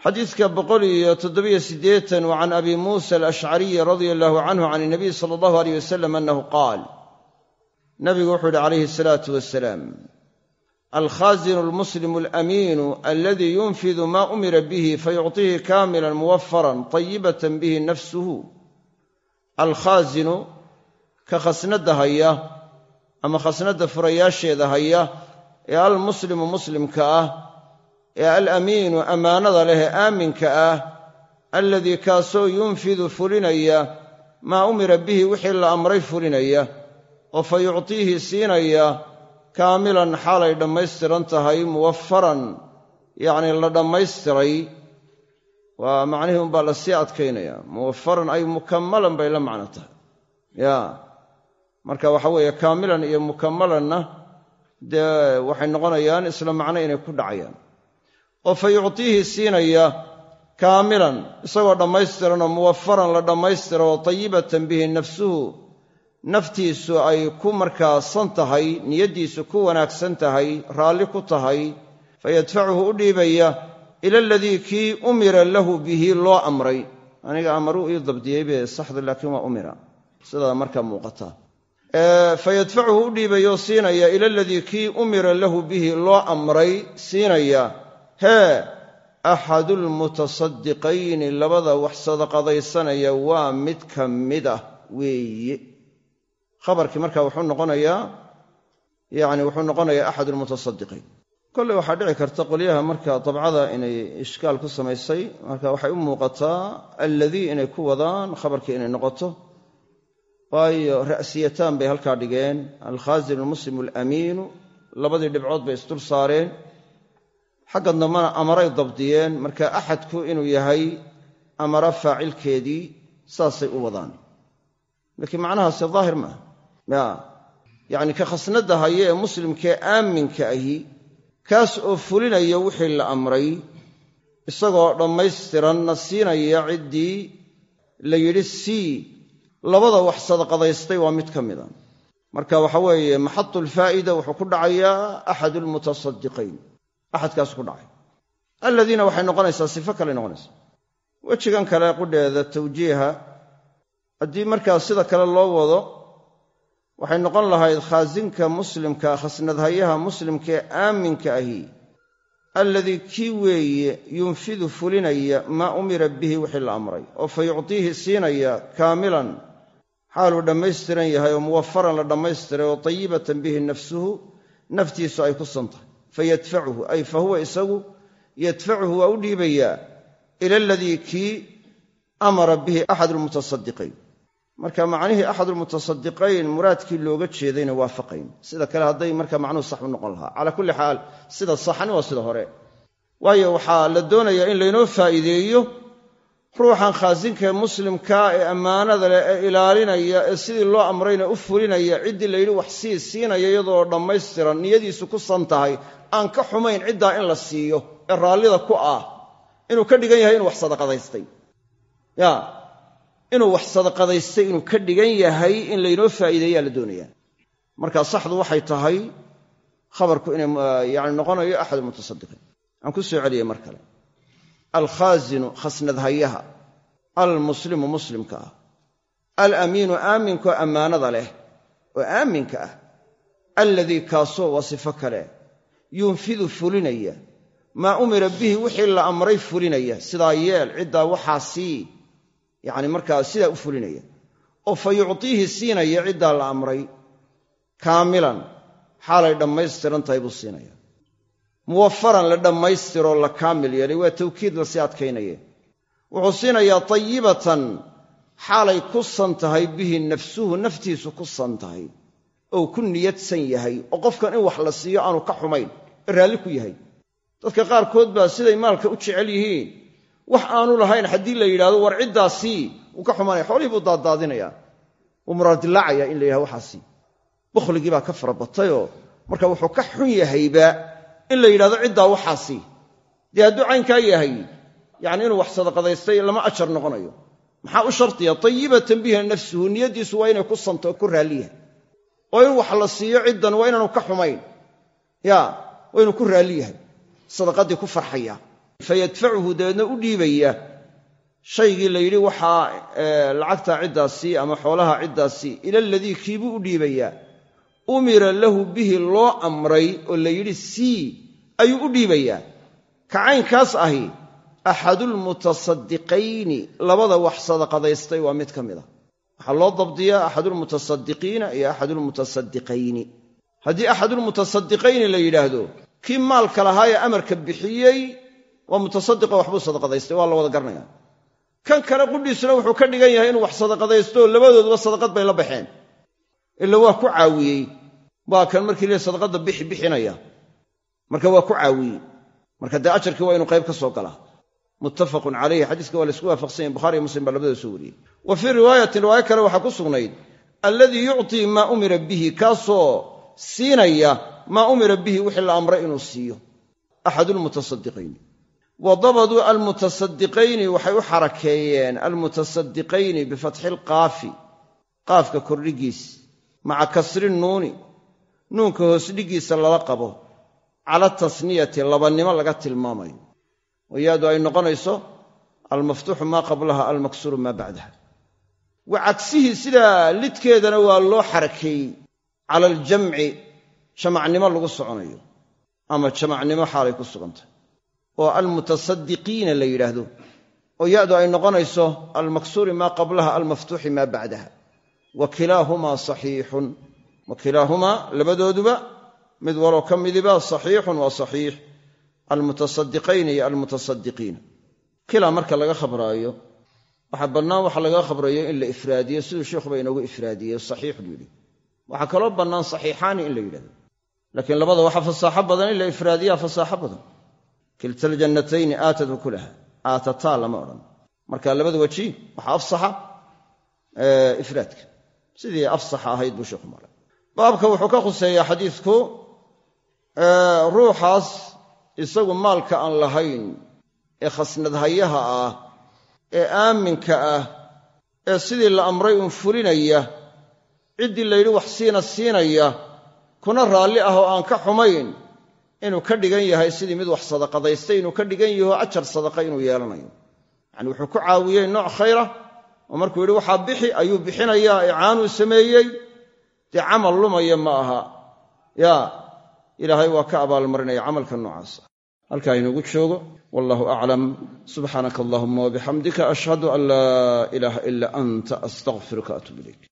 Xadiidka boqol iyo toddobiyo siddeetan wa can abi muusa alashcariyi radia allahu canhu can inabiy sala allahu aleyh wasalam annahu qaal nabigu wuxuu yidhi calayhi asalaatu wasalaam alkhaazinu almuslimu alamiinu aladii yunfidu ma umira bihi fayucطihi kaamilan muwafaran tayibatan bihi nafsuhu. Alkhaazinu ka khasnadda haya ama khasnadda furayaasheeda haya ee almuslimu muslimka ah ee alamiinu ammaanada leh ee aaminka ah alladii kaasoo yunfidu fulinaya maa umira bihi wixii la amray fulinaya oo fa yuctiihi siinaya kaamilan xaalay dhammaystiran tahay muwafaran yacnii la dhammaystiray waa macnihii unbaa la sii adkaynaya. Muwafaran ay mukammalan bay la macno tahay. Ya marka waxa weeye kaamilan iyo mukammalanna dee waxay noqonayaan isla macno inay ku dhacayaan. Oo fa yuctiihi siinaya kaamilan isagoo dhammaystiranoo muwafaran la dhammaystira oo tayibatan bihi nafsuhu naftiisu ay ku markaasan tahay niyaddiisu ku wanaagsan tahay raalli ku tahay fayadfacuhu u dhiibaya ila aladii kii umira lahu bihi loo amray. Aniga amaruu ii dabdiyey bee saxda laakiin waa umira. Sidaa markaa muuqata. Fayadfacuhu u dhiibayoo siinaya ila aladii kii umira lahu bihi loo amray siinaya hee axadulmutasadiqayni labada wax sadaqadaysanaya waa mid ka mid ah weeye khabarkii marka wuxuu noqonayaa yani wuxuu noqonayaa axad almutasadiqiin kolley waxaa dhici karta qolyaha marka dabcada inay ishkaal ku samaysay marka waxay u muuqataa alladii inay ku wadaan khabarkii inay noqoto. Waayo ra'siyataan bay halkaa dhigeen. Alkhaazin almuslim alamiinu labadii dhibcood bay isdul saareen. Xagga dambana amaray dabdiyeen marka axadku inuu yahay amara faacilkeedii saasay u wadaan. Laakiin macnahaasi daahir maaha yacni ka khasnadda haya ee muslimkee aaminka ahi kaas oo fulinaya wixii la amray isagoo dhammaystiranna siinaya ciddii la yidhi sii labada wax sadaqadaystay waa mid ka mida marka waxa weeye maxadulfaa'ida wuxuu ku dhacayaa axad almutasadiqayn axadkaas ku dhacay. Alladiina waxay noqonaysaa sifo kale noqonaysaa. Wejigan kale qudheeda tawjiiha haddii markaa sida kale loo wado waxay noqon lahayd khaasinka muslimka khasnadhayaha muslimkaee aaminka ahi alladii kii weeye yunfidu fulinaya maa umira bihi wixii la amray oo fa yuctiihi siinaya kaamilan xaaluu dhammaystiran yahay oo muwafaran la dhammaystiray oo tayibatan bihi nafsuhu naftiisu ay ku san tahay. Fayadfacuhu ay fa huwa isagu yadfacuhu waa u dhiibayaa ila aladii kii amara bihi axad almutasadiqiin marka macnihii axad almutasadiqayn muraadkii looga jeedayna waafaqayn. Sida kale hadday marka macnuhu sax u noqon lahaa. Calaa kulli xaal sida saxani waa sida hore. Waayo waxaa la doonayaa in laynoo faa'iideeyo ruuxan khaasinkaee muslimkaa ee ammaanada leh ee ilaalinaya ee sidii loo amrayna u fulinaya ciddii layidhi wax sii siinaya iyadoo dhammaystiran niyadiisu ku san tahay aan ka xumayn ciddaa in la siiyo ee raallida ku ah inuu ka dhigan yahay inuu wax sadaqadaystay. Ya inuu wax sadaqadaystay inuu ka dhigan yahay in laynoo faa'iideeyaa la doonayaa. Marka saxdu waxay tahay khabarku inay yani noqonayo axad almutasadiqiin aan ku soo celiyey mar kale alkhaasinu khasnadhayaha. Almuslimu muslimka ah. Alamiinu aaminkoo ammaanada leh. Oo aaminka ah. Alladii kaasoo waa sifo kale. Yunfidu fulinaya. Maa umira bihi wixii la amray fulinaya. Sidaa yeel ciddaa waxaa sii yacni markaa sidaa u fulinaya. Oo fa yuctiihi siinaya ciddaa la amray kaamilan xaalay dhammaystiran tahay buu siinaya. Muwafaran la dhammaystiroo la kaamil yeelay waa tawkiid la sii adkaynaya wuxuu siinayaa tayibatan xaalay ku san tahay bihi nafsuhu naftiisu ku san tahay. Ou ku niyadsan yahay oo qofkan in wax la siiyo aanu ka xumayn ee raalli ku yahay. Dadka qaarkood baa siday maalka u jecel yihiin wax aanu lahayn haddii la yidhahdo war ciddaasii wuu ka xumaanaya xoolihii buu daaddaadinayaa wuu muraadilaacaya in la yidhahdo waxaasii bukhligii baa ka fara batayoo marka wuxuu ka xun yahayba in la yidhahdo ciddaa waxaasii dee hadduu caynkaa yahay yacni inuu wax sadaqadaystay lama ajar noqonayo. Maxaa u shardiya tayibatan bihi nafsuhu niyaddiisu waa inay ku santo oo ku raalliyahay oo in wax la siiyo ciddan waa inaanu ka xumayn. Ya waa inuu ku raalli yahay. Sadaqadii ku farxaya fayadfacuhu dabeedna u dhiibaya. Shaygii la yidhi waxaa lacagtaa ciddaasii ama xoolaha ciddaasii ila aladii kiibuu u dhiibayaa umira lahu bihi loo amray oo la yidhi sii ayuu u dhiibayaa ka caynkaas ahi axadulmutasadiqayni labada wax sadaqadaystay waa mid ka mid a waxaa loo dabdiyaa axadulmutasadiqiina iyo axadulmutasadiqayni haddii axadulmutasadiqayni la yidhaahdo kii maalka lahaa ee amarka bixiyey waa mutasadiqo waxbuu sadaqadaystay waa la wada garanaya kan kale qudhiisuna wuxuu ka dhigan yahay inuu wax sadaqadaystooo labadooduba sadaqad bay la baxeen. Ila waa ku caawiyey. Waa kan markii le sadaqadda bixi bixinaya. Marka waa ku caawiyey. Marka dee ajarkii waa inuu qayb ka soo galaa muttafaqun calayhi xadiiska waa la isku waafaqsan yahin bukhari iyo muslim baa labadooda soo wariyey. Wa fii riwaayatin riwaayo kale waxaa ku sugnayd alladii yuctii maa umira bihi kaasoo siinaya maa umira bihi wixii la amray inuu siiyo. Axadulmutasadiqayni wa dabaduu almutasadiqayni waxay u xarakeeyeen almutasadiqayni bifatxi lqaafi qaafka kordhigiis maca kasri nuuni nuunka hoosdhigiisa lala qabo cala tasniyati labannimo laga tilmaamayo. Wayaadu ay noqonayso almaftuuxu maa qablaha almaksuuru maa bacdaha. Wa cagsihii sidaa lidkeedana waa loo xarakeeyey cala aljamci jamacnimo lagu soconayo ama jamacnimo xaalay ku sugantay oo almutasadiqiina la yidhaahdo oo yadu ay noqonayso almaksuuri maa qablaha almaftuuxi maa bacdaha. Wa kilaahumaa saxiixun. Wa kilaahumaa labadooduba? Mid waloo ka midiba saxiixun waa saxiix. Almutasadiqayni iyo almutasadiqiina kilaa marka laga khabraayo waxaa bannaan waxa laga khabrayo in la ifraadiyo siduu sheikhuba inoogu ifraadiyey saxiixun yidhi. Waxaa kaloo bannaan saxiixaani in la yidhahdo. Laakiin labada waxaa fasaaxo badan in la ifraadiyaa fasaaxo badan kilta aljannatayni aatat ukulaha aatataa lama odhan. Marka labada weji waxaa afsaxa ifraadka. Sidii afsaxa ahayd buu sheekhu maray. Baabka wuxuu ka khuseeyaa xadiidku ruuxaas isagu maalka aan lahayn ee khasnadhayaha ah ee aaminka ah ee sidii la amray uun fulinaya ciddii layidhi wax siina siinaya kuna raalli ah oo aan ka xumayn inuu ka dhigan yahay sidii mid wax sadaqadaystay inuu ka dhigan yaho ajar sadaqa inuu yeelanayo. Yacani wuxuu ku caawiyey nooc khayra oo markuu yidhi waxaa bixi ayuu bixinayaa icaanuu sameeyey. Dee camal lumaya ma aha. Yaa ilaahay waa ka abaalmarinaya camalka noocaasa halkaa inugu joogo. Wallahu aclam subxaanaka allahuma wabixamdika ashhadu an laa ilaaha ila anta astaqfiruka atub ilayk